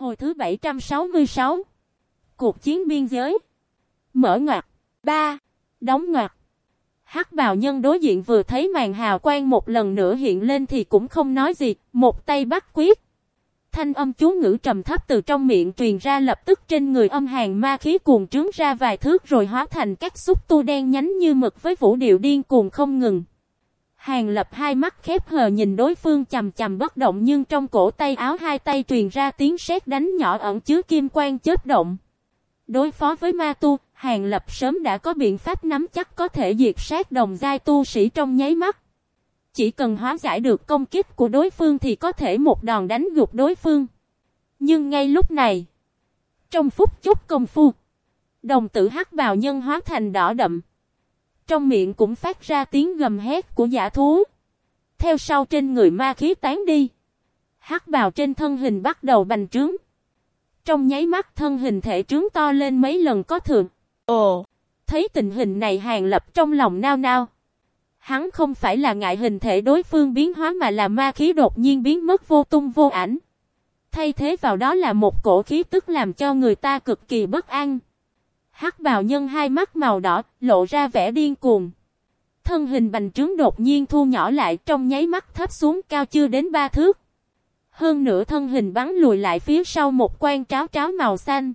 Hồi thứ 766 Cuộc chiến biên giới Mở ngoặt 3. Đóng ngoặt Hắc bào nhân đối diện vừa thấy màn hào quang một lần nữa hiện lên thì cũng không nói gì, một tay bắt quyết. Thanh âm chú ngữ trầm thấp từ trong miệng truyền ra lập tức trên người âm hàng ma khí cuồng trướng ra vài thước rồi hóa thành các xúc tu đen nhánh như mực với vũ điệu điên cuồng không ngừng. Hàng lập hai mắt khép hờ nhìn đối phương chầm chầm bất động nhưng trong cổ tay áo hai tay truyền ra tiếng sét đánh nhỏ ẩn chứa kim quang chết động. Đối phó với ma tu, hàng lập sớm đã có biện pháp nắm chắc có thể diệt sát đồng giai tu sĩ trong nháy mắt. Chỉ cần hóa giải được công kích của đối phương thì có thể một đòn đánh gục đối phương. Nhưng ngay lúc này, trong phút chốc công phu, đồng tử hắc bào nhân hóa thành đỏ đậm. Trong miệng cũng phát ra tiếng gầm hét của giả thú. Theo sau trên người ma khí tán đi. Hắc bào trên thân hình bắt đầu bành trướng. Trong nháy mắt thân hình thể trướng to lên mấy lần có thường. Ồ, thấy tình hình này hàng lập trong lòng nao nao. Hắn không phải là ngại hình thể đối phương biến hóa mà là ma khí đột nhiên biến mất vô tung vô ảnh. Thay thế vào đó là một cổ khí tức làm cho người ta cực kỳ bất an. Hắc bào nhân hai mắt màu đỏ, lộ ra vẻ điên cuồng. Thân hình bành trướng đột nhiên thu nhỏ lại trong nháy mắt thấp xuống cao chưa đến ba thước. Hơn nữa thân hình bắn lùi lại phía sau một quan tráo tráo màu xanh.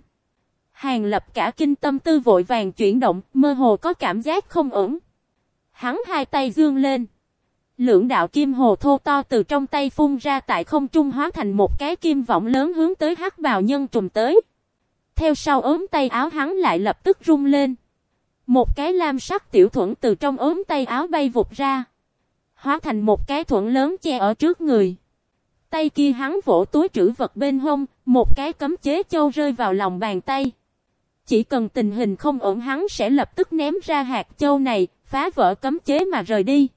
Hàng lập cả kinh tâm tư vội vàng chuyển động, mơ hồ có cảm giác không ổn. Hắn hai tay dương lên. Lưỡng đạo kim hồ thô to từ trong tay phun ra tại không trung hóa thành một cái kim vọng lớn hướng tới hắc bào nhân trùm tới. Theo sau ốm tay áo hắn lại lập tức rung lên. Một cái lam sắc tiểu thuẫn từ trong ốm tay áo bay vụt ra. Hóa thành một cái thuẫn lớn che ở trước người. Tay kia hắn vỗ túi trữ vật bên hông, một cái cấm chế châu rơi vào lòng bàn tay. Chỉ cần tình hình không ổn hắn sẽ lập tức ném ra hạt châu này, phá vỡ cấm chế mà rời đi.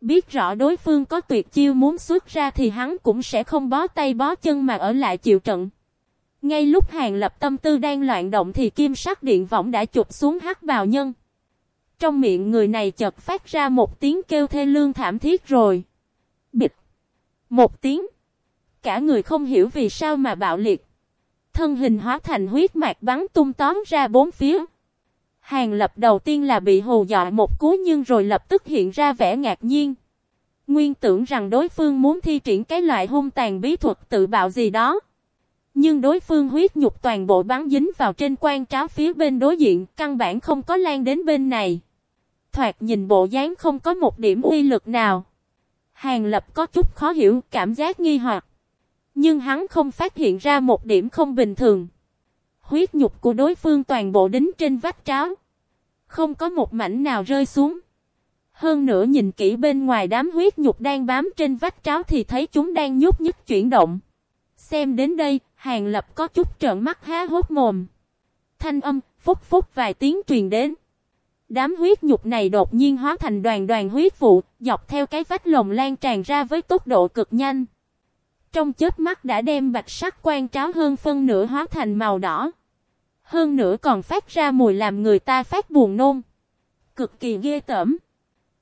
Biết rõ đối phương có tuyệt chiêu muốn xuất ra thì hắn cũng sẽ không bó tay bó chân mà ở lại chịu trận. Ngay lúc hàng lập tâm tư đang loạn động thì kim sắc điện võng đã chụp xuống hắc bào nhân. Trong miệng người này chợt phát ra một tiếng kêu thê lương thảm thiết rồi. Bịch. Một tiếng. Cả người không hiểu vì sao mà bạo liệt. Thân hình hóa thành huyết mạch bắn tung tóm ra bốn phía. Hàng lập đầu tiên là bị hù dọa một cú nhưng rồi lập tức hiện ra vẻ ngạc nhiên. Nguyên tưởng rằng đối phương muốn thi triển cái loại hung tàn bí thuật tự bạo gì đó. Nhưng đối phương huyết nhục toàn bộ bắn dính vào trên quan tráo phía bên đối diện, căn bản không có lan đến bên này. Thoạt nhìn bộ dáng không có một điểm uy lực nào. Hàng lập có chút khó hiểu, cảm giác nghi hoặc. Nhưng hắn không phát hiện ra một điểm không bình thường. Huyết nhục của đối phương toàn bộ đính trên vách tráo. Không có một mảnh nào rơi xuống. Hơn nữa nhìn kỹ bên ngoài đám huyết nhục đang bám trên vách tráo thì thấy chúng đang nhúc nhích chuyển động. Xem đến đây, Hàng Lập có chút trợn mắt há hốt mồm. Thanh âm, phúc phúc vài tiếng truyền đến. Đám huyết nhục này đột nhiên hóa thành đoàn đoàn huyết vụ, dọc theo cái vách lồng lan tràn ra với tốc độ cực nhanh. Trong chớp mắt đã đem bạch sắc quan tráo hơn phân nửa hóa thành màu đỏ. Hơn nữa còn phát ra mùi làm người ta phát buồn nôn. Cực kỳ ghê tởm.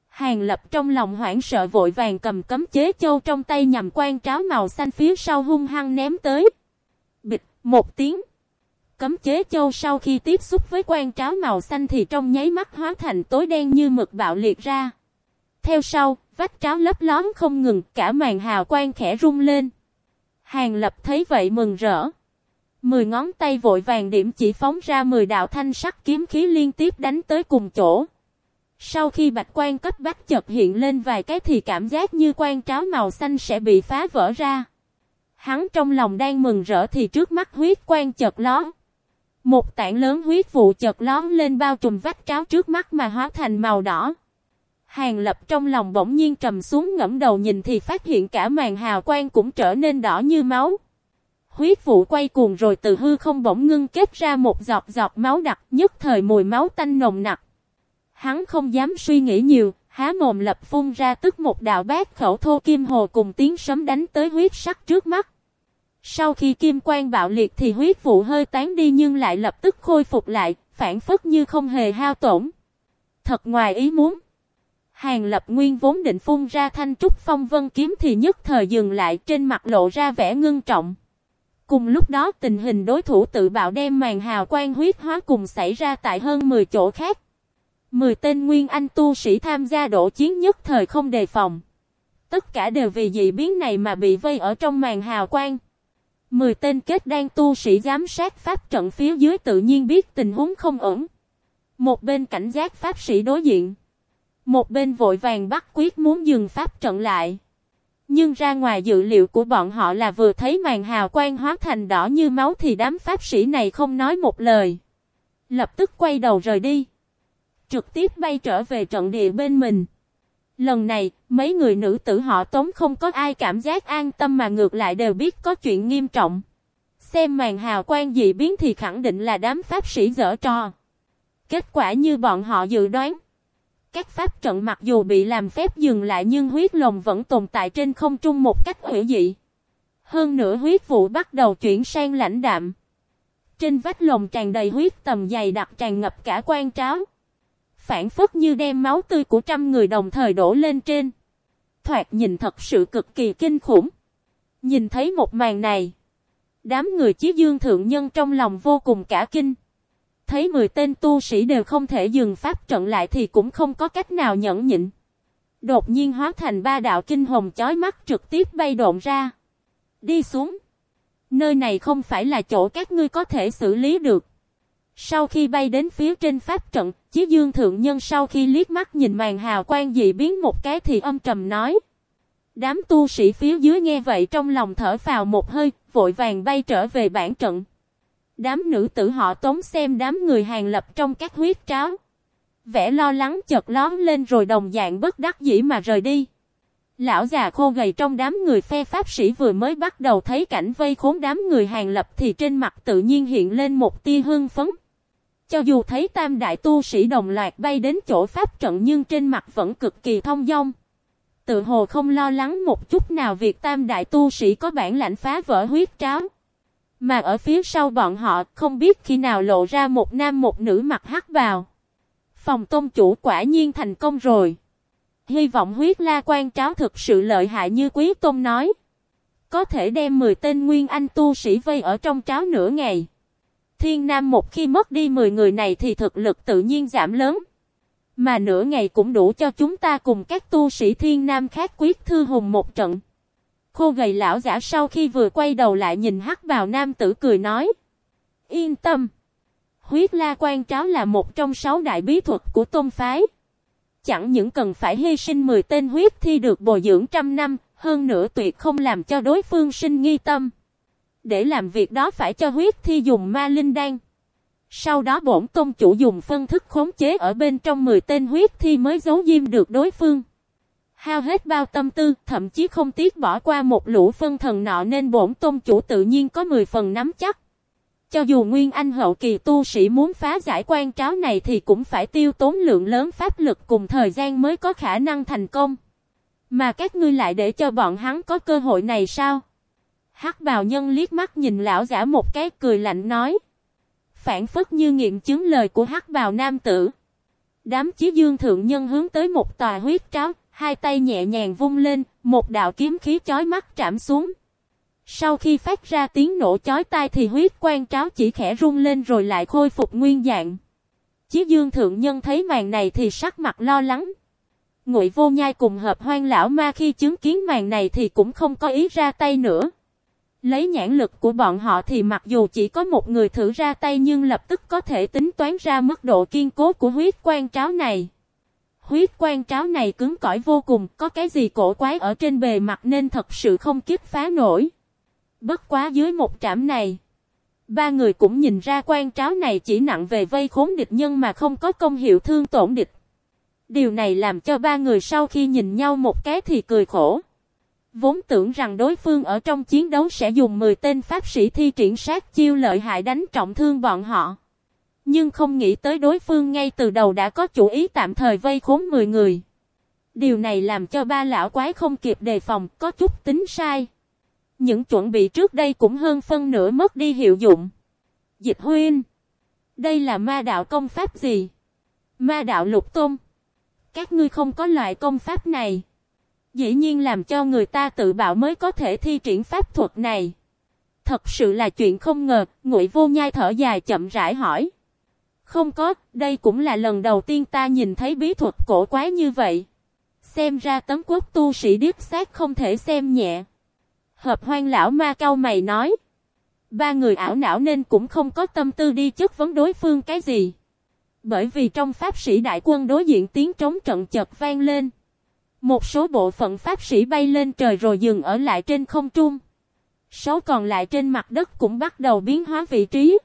Hàng lập trong lòng hoảng sợ vội vàng cầm cấm chế châu trong tay nhằm quan tráo màu xanh phía sau hung hăng ném tới. Một tiếng. Cấm chế châu sau khi tiếp xúc với quan tráo màu xanh thì trong nháy mắt hóa thành tối đen như mực bạo liệt ra. Theo sau, vách tráo lấp lón không ngừng, cả màn hào quang khẽ rung lên. Hàng lập thấy vậy mừng rỡ. Mười ngón tay vội vàng điểm chỉ phóng ra mười đạo thanh sắc kiếm khí liên tiếp đánh tới cùng chỗ. Sau khi bạch quan cấp bách chợt hiện lên vài cái thì cảm giác như quan tráo màu xanh sẽ bị phá vỡ ra. Hắn trong lòng đang mừng rỡ thì trước mắt huyết quan chợt lón. Một tảng lớn huyết vụ chợt lón lên bao trùm vách tráo trước mắt mà hóa thành màu đỏ. Hàng lập trong lòng bỗng nhiên trầm xuống ngẫm đầu nhìn thì phát hiện cả màn hào quang cũng trở nên đỏ như máu. Huyết vụ quay cuồng rồi từ hư không bỗng ngưng kết ra một giọt giọt máu đặc nhất thời mùi máu tanh nồng nặc. Hắn không dám suy nghĩ nhiều, há mồm lập phun ra tức một đạo bát khẩu thô kim hồ cùng tiếng sấm đánh tới huyết sắc trước mắt. Sau khi kim quang bạo liệt thì huyết vụ hơi tán đi nhưng lại lập tức khôi phục lại, phản phất như không hề hao tổn. Thật ngoài ý muốn. Hàng lập nguyên vốn định phun ra thanh trúc phong vân kiếm thì nhất thời dừng lại trên mặt lộ ra vẻ ngưng trọng. Cùng lúc đó tình hình đối thủ tự bạo đem màn hào quang huyết hóa cùng xảy ra tại hơn 10 chỗ khác. 10 tên nguyên anh tu sĩ tham gia đổ chiến nhất thời không đề phòng. Tất cả đều vì dị biến này mà bị vây ở trong màn hào quang. 10 tên kết đang tu sĩ giám sát pháp trận phía dưới tự nhiên biết tình huống không ổn. Một bên cảnh giác pháp sĩ đối diện. Một bên vội vàng bắt quyết muốn dừng pháp trận lại. Nhưng ra ngoài dự liệu của bọn họ là vừa thấy màn hào quang hóa thành đỏ như máu thì đám pháp sĩ này không nói một lời. Lập tức quay đầu rời đi. Trực tiếp bay trở về trận địa bên mình. Lần này, mấy người nữ tử họ tống không có ai cảm giác an tâm mà ngược lại đều biết có chuyện nghiêm trọng. Xem màn hào quang dị biến thì khẳng định là đám pháp sĩ dở trò. Kết quả như bọn họ dự đoán. Các pháp trận mặc dù bị làm phép dừng lại nhưng huyết lồng vẫn tồn tại trên không trung một cách hữu dị. Hơn nữa huyết vụ bắt đầu chuyển sang lãnh đạm. Trên vách lồng tràn đầy huyết tầm dày đặc tràn ngập cả quan tráo. Phản phất như đem máu tươi của trăm người đồng thời đổ lên trên. Thoạt nhìn thật sự cực kỳ kinh khủng. Nhìn thấy một màn này. Đám người chí dương thượng nhân trong lòng vô cùng cả kinh. Thấy 10 tên tu sĩ đều không thể dừng pháp trận lại thì cũng không có cách nào nhẫn nhịn. Đột nhiên hóa thành ba đạo kinh hồng chói mắt trực tiếp bay độn ra. Đi xuống. Nơi này không phải là chỗ các ngươi có thể xử lý được. Sau khi bay đến phía trên pháp trận, Chí Dương Thượng Nhân sau khi liếc mắt nhìn màn hào quang dị biến một cái thì âm trầm nói. Đám tu sĩ phía dưới nghe vậy trong lòng thở vào một hơi, vội vàng bay trở về bản trận. Đám nữ tử họ tống xem đám người hàng lập trong các huyết tráo. Vẻ lo lắng chợt lóm lên rồi đồng dạng bất đắc dĩ mà rời đi. Lão già khô gầy trong đám người phe pháp sĩ vừa mới bắt đầu thấy cảnh vây khốn đám người hàng lập thì trên mặt tự nhiên hiện lên một tia hương phấn. Cho dù thấy tam đại tu sĩ đồng loạt bay đến chỗ pháp trận nhưng trên mặt vẫn cực kỳ thông dong. Tự hồ không lo lắng một chút nào việc tam đại tu sĩ có bản lãnh phá vỡ huyết tráo. Mà ở phía sau bọn họ, không biết khi nào lộ ra một nam một nữ mặc hắc vào. Phòng tôn chủ quả nhiên thành công rồi. Hy vọng huyết la quan tráo thực sự lợi hại như quý tôn nói. Có thể đem 10 tên nguyên anh tu sĩ vây ở trong tráo nửa ngày. Thiên Nam một khi mất đi 10 người này thì thực lực tự nhiên giảm lớn. Mà nửa ngày cũng đủ cho chúng ta cùng các tu sĩ Thiên Nam khác quyết thư hùng một trận. Khô gầy lão giả sau khi vừa quay đầu lại nhìn hắc vào nam tử cười nói. Yên tâm. Huyết la quan tráo là một trong sáu đại bí thuật của tôn phái. Chẳng những cần phải hy sinh 10 tên huyết thi được bồi dưỡng trăm năm, hơn nữa tuyệt không làm cho đối phương sinh nghi tâm. Để làm việc đó phải cho huyết thi dùng ma linh đan. Sau đó bổn tôn chủ dùng phân thức khống chế ở bên trong 10 tên huyết thi mới giấu diêm được đối phương. Hao hết bao tâm tư, thậm chí không tiếc bỏ qua một lũ phân thần nọ nên bổn tôn chủ tự nhiên có 10 phần nắm chắc. Cho dù Nguyên Anh hậu kỳ tu sĩ muốn phá giải quan tráo này thì cũng phải tiêu tốn lượng lớn pháp lực cùng thời gian mới có khả năng thành công. Mà các ngươi lại để cho bọn hắn có cơ hội này sao? Hắc bào nhân liếc mắt nhìn lão giả một cái cười lạnh nói. Phản phất như nghiệm chứng lời của hắc bào nam tử. Đám chí dương thượng nhân hướng tới một tòa huyết tráo, hai tay nhẹ nhàng vung lên, một đạo kiếm khí chói mắt trảm xuống. Sau khi phát ra tiếng nổ chói tai thì huyết quan tráo chỉ khẽ rung lên rồi lại khôi phục nguyên dạng. Chí dương thượng nhân thấy màn này thì sắc mặt lo lắng. Ngụy vô nhai cùng hợp hoang lão ma khi chứng kiến màn này thì cũng không có ý ra tay nữa. Lấy nhãn lực của bọn họ thì mặc dù chỉ có một người thử ra tay nhưng lập tức có thể tính toán ra mức độ kiên cố của huyết quan tráo này. Huyết quan tráo này cứng cỏi vô cùng, có cái gì cổ quái ở trên bề mặt nên thật sự không kiếp phá nổi. Bất quá dưới một trạm này. Ba người cũng nhìn ra quan tráo này chỉ nặng về vây khốn địch nhân mà không có công hiệu thương tổn địch. Điều này làm cho ba người sau khi nhìn nhau một cái thì cười khổ. Vốn tưởng rằng đối phương ở trong chiến đấu sẽ dùng 10 tên pháp sĩ thi triển sát chiêu lợi hại đánh trọng thương bọn họ. Nhưng không nghĩ tới đối phương ngay từ đầu đã có chủ ý tạm thời vây khốn 10 người. Điều này làm cho ba lão quái không kịp đề phòng, có chút tính sai. Những chuẩn bị trước đây cũng hơn phân nửa mất đi hiệu dụng. Dịch huyên. Đây là ma đạo công pháp gì? Ma đạo lục tôn. Các ngươi không có loại công pháp này. Dĩ nhiên làm cho người ta tự bảo mới có thể thi triển pháp thuật này. Thật sự là chuyện không ngờ, Ngụy Vô Nhai thở dài chậm rãi hỏi. Không có, đây cũng là lần đầu tiên ta nhìn thấy bí thuật cổ quái như vậy. Xem ra tấm quốc tu sĩ điếp xác không thể xem nhẹ. Hợp hoang lão ma cao mày nói. Ba người ảo não nên cũng không có tâm tư đi chất vấn đối phương cái gì. Bởi vì trong pháp sĩ đại quân đối diện tiếng trống trận chợt vang lên. Một số bộ phận pháp sĩ bay lên trời rồi dừng ở lại trên không trung. Số còn lại trên mặt đất cũng bắt đầu biến hóa vị trí.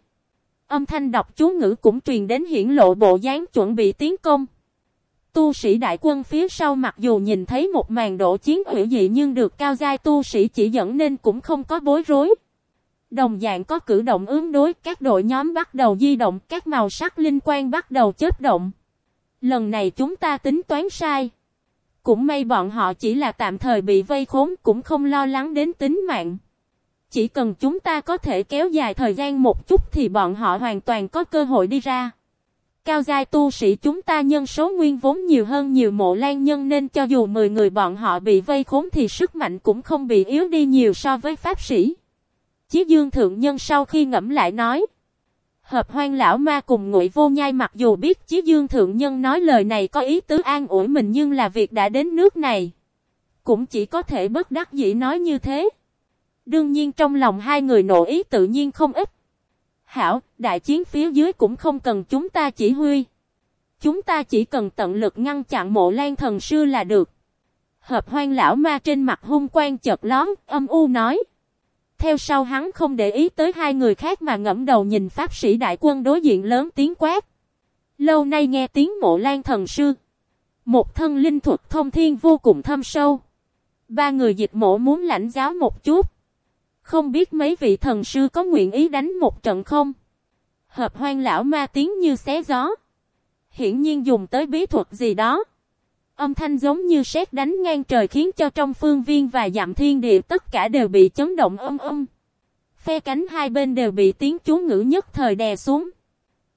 Âm thanh đọc chú ngữ cũng truyền đến hiển lộ bộ dáng chuẩn bị tiến công. Tu sĩ đại quân phía sau mặc dù nhìn thấy một màn độ chiến hữu dị nhưng được cao giai tu sĩ chỉ dẫn nên cũng không có bối rối. Đồng dạng có cử động ứng đối, các đội nhóm bắt đầu di động, các màu sắc linh quan bắt đầu chớp động. Lần này chúng ta tính toán sai. Cũng may bọn họ chỉ là tạm thời bị vây khốn, cũng không lo lắng đến tính mạng. Chỉ cần chúng ta có thể kéo dài thời gian một chút thì bọn họ hoàn toàn có cơ hội đi ra. Cao giai tu sĩ chúng ta nhân số nguyên vốn nhiều hơn nhiều mộ lan nhân nên cho dù 10 người bọn họ bị vây khốn thì sức mạnh cũng không bị yếu đi nhiều so với pháp sĩ. Chí dương thượng nhân sau khi ngẫm lại nói. Hợp hoang lão ma cùng ngụy vô nhai mặc dù biết chí dương thượng nhân nói lời này có ý tứ an ủi mình nhưng là việc đã đến nước này. Cũng chỉ có thể bất đắc dĩ nói như thế. Đương nhiên trong lòng hai người nộ ý tự nhiên không ít. Hảo, đại chiến phía dưới cũng không cần chúng ta chỉ huy. Chúng ta chỉ cần tận lực ngăn chặn mộ lan thần sư là được. Hợp hoang lão ma trên mặt hung quan chợt lón, âm u nói. Theo sau hắn không để ý tới hai người khác mà ngẫm đầu nhìn pháp sĩ đại quân đối diện lớn tiếng quát. Lâu nay nghe tiếng mộ lan thần sư. Một thân linh thuật thông thiên vô cùng thâm sâu. Ba người dịch mộ muốn lãnh giáo một chút. Không biết mấy vị thần sư có nguyện ý đánh một trận không? Hợp hoang lão ma tiếng như xé gió. Hiển nhiên dùng tới bí thuật gì đó. Âm thanh giống như sét đánh ngang trời khiến cho trong phương viên và dặm thiên địa tất cả đều bị chấn động âm âm. Phe cánh hai bên đều bị tiếng chú ngữ nhất thời đè xuống.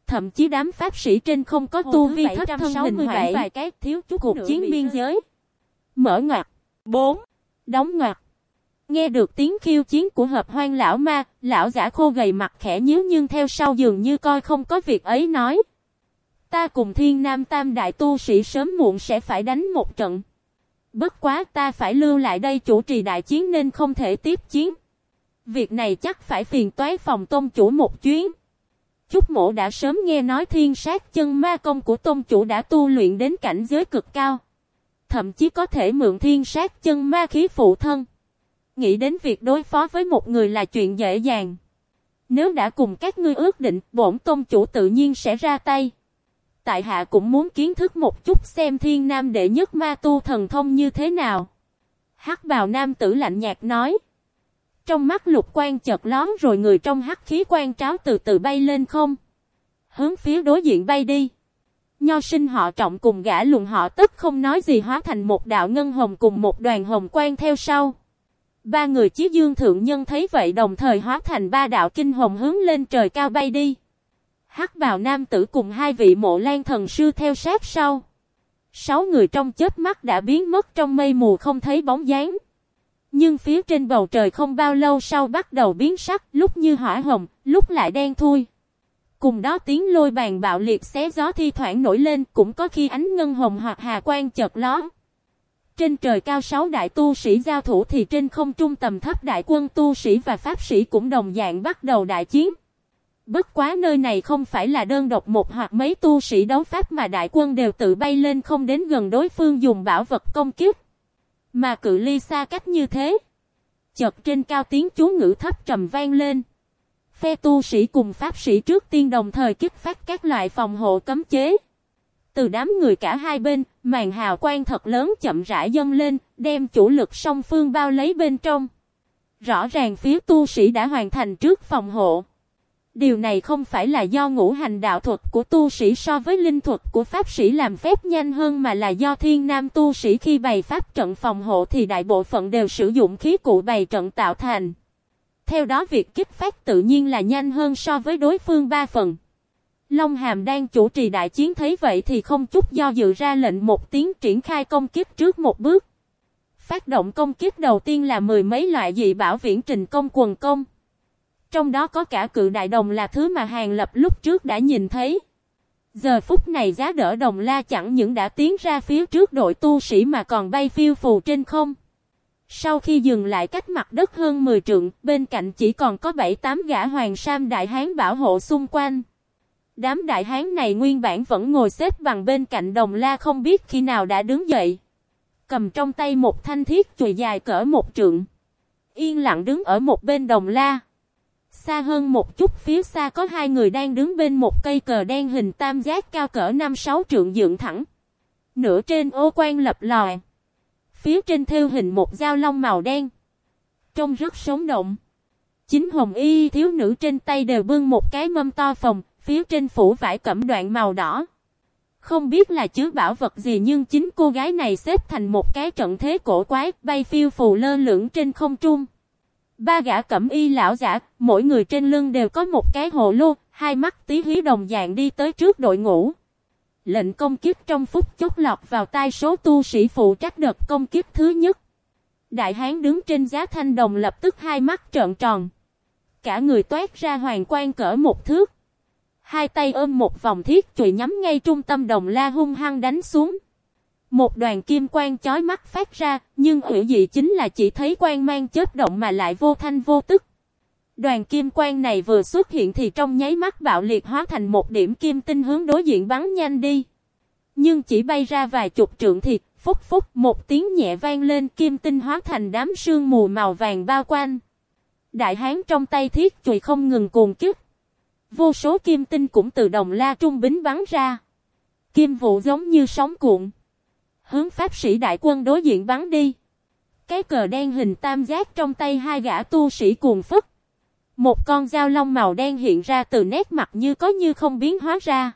Thậm chí đám pháp sĩ trên không có tu vi thấp thân hình hoảng vài cái thiếu chút cuộc chiến biên giới. Mở ngoặt. 4. Đóng ngoặt. Nghe được tiếng khiêu chiến của hợp hoang lão ma, lão giả khô gầy mặt khẽ nhíu nhưng theo sau dường như coi không có việc ấy nói. Ta cùng thiên nam tam đại tu sĩ sớm muộn sẽ phải đánh một trận. Bất quá ta phải lưu lại đây chủ trì đại chiến nên không thể tiếp chiến. Việc này chắc phải phiền toái phòng tôn chủ một chuyến. Chúc mộ đã sớm nghe nói thiên sát chân ma công của tôn chủ đã tu luyện đến cảnh giới cực cao. Thậm chí có thể mượn thiên sát chân ma khí phụ thân. Nghĩ đến việc đối phó với một người là chuyện dễ dàng. Nếu đã cùng các ngươi ước định, bổn tôn chủ tự nhiên sẽ ra tay. Tại hạ cũng muốn kiến thức một chút xem thiên nam đệ nhất ma tu thần thông như thế nào. Hắc bào nam tử lạnh nhạt nói. Trong mắt lục quan chợt lón rồi người trong hắc khí quan tráo từ từ bay lên không. Hướng phía đối diện bay đi. Nho sinh họ trọng cùng gã lùng họ tức không nói gì hóa thành một đạo ngân hồng cùng một đoàn hồng quan theo sau. Ba người chí dương thượng nhân thấy vậy đồng thời hóa thành ba đạo kinh hồng hướng lên trời cao bay đi. Hắc bào nam tử cùng hai vị mộ lan thần sư theo sát sau. Sáu người trong chết mắt đã biến mất trong mây mù không thấy bóng dáng. Nhưng phía trên bầu trời không bao lâu sau bắt đầu biến sắc, lúc như hỏa hồng, lúc lại đen thui. Cùng đó tiếng lôi bàn bạo liệt xé gió thi thoảng nổi lên, cũng có khi ánh ngân hồng hoặc hà quang chợt ló. Trên trời cao sáu đại tu sĩ giao thủ thì trên không trung tầm thấp đại quân tu sĩ và pháp sĩ cũng đồng dạng bắt đầu đại chiến. Bất quá nơi này không phải là đơn độc một hoặc mấy tu sĩ đấu pháp mà đại quân đều tự bay lên không đến gần đối phương dùng bảo vật công kiếp. Mà cự ly xa cách như thế. Chợt trên cao tiếng chú ngữ thấp trầm vang lên. Phe tu sĩ cùng pháp sĩ trước tiên đồng thời kích phát các loại phòng hộ cấm chế. Từ đám người cả hai bên, màn hào quang thật lớn chậm rãi dâng lên, đem chủ lực song phương bao lấy bên trong. Rõ ràng phía tu sĩ đã hoàn thành trước phòng hộ. Điều này không phải là do ngũ hành đạo thuật của tu sĩ so với linh thuật của pháp sĩ làm phép nhanh hơn mà là do thiên nam tu sĩ khi bày pháp trận phòng hộ thì đại bộ phận đều sử dụng khí cụ bày trận tạo thành. Theo đó việc kích phát tự nhiên là nhanh hơn so với đối phương ba phần. Long Hàm đang chủ trì đại chiến thấy vậy thì không chút do dự ra lệnh một tiếng triển khai công kích trước một bước. Phát động công kích đầu tiên là mười mấy loại dị bảo viễn trình công quần công. Trong đó có cả cự đại đồng là thứ mà Hàng Lập lúc trước đã nhìn thấy. Giờ phút này giá đỡ đồng la chẳng những đã tiến ra phía trước đội tu sĩ mà còn bay phiêu phù trên không. Sau khi dừng lại cách mặt đất hơn 10 trượng, bên cạnh chỉ còn có 7-8 gã hoàng sam đại hán bảo hộ xung quanh. Đám đại hán này nguyên bản vẫn ngồi xếp bằng bên cạnh đồng la không biết khi nào đã đứng dậy. Cầm trong tay một thanh thiết chùi dài cỡ một trượng. Yên lặng đứng ở một bên đồng la. Xa hơn một chút, phía xa có hai người đang đứng bên một cây cờ đen hình tam giác cao cỡ 5-6 trượng dựng thẳng. Nửa trên ô quan lập lòi. Phía trên theo hình một dao long màu đen. Trông rất sống động. Chính hồng y thiếu nữ trên tay đều bưng một cái mâm to phòng phía trên phủ vải cẩm đoạn màu đỏ. Không biết là chứa bảo vật gì nhưng chính cô gái này xếp thành một cái trận thế cổ quái, bay phiêu phù lơ lửng trên không trung. Ba gã cẩm y lão giả, mỗi người trên lưng đều có một cái hồ lô, hai mắt tí hí đồng dạng đi tới trước đội ngũ. Lệnh công kiếp trong phút chốc lọt vào tay số tu sĩ phụ trách đợt công kiếp thứ nhất. Đại hán đứng trên giá thanh đồng lập tức hai mắt trợn tròn. Cả người toát ra hoàng quan cỡ một thước. Hai tay ôm một vòng thiết chùy nhắm ngay trung tâm đồng la hung hăng đánh xuống. Một đoàn kim quang chói mắt phát ra, nhưng hữu dị chính là chỉ thấy quang mang chớp động mà lại vô thanh vô tức. Đoàn kim quang này vừa xuất hiện thì trong nháy mắt bạo liệt hóa thành một điểm kim tinh hướng đối diện bắn nhanh đi. Nhưng chỉ bay ra vài chục trượng thì, phúc phúc một tiếng nhẹ vang lên kim tinh hóa thành đám sương mù màu vàng bao quanh. Đại hán trong tay thiết chùy không ngừng cuồng kích. Vô số kim tinh cũng từ đồng la trung bính bắn ra. Kim vụ giống như sóng cuộn. Hướng pháp sĩ đại quân đối diện bắn đi. Cái cờ đen hình tam giác trong tay hai gã tu sĩ cuồng phức. Một con dao long màu đen hiện ra từ nét mặt như có như không biến hóa ra.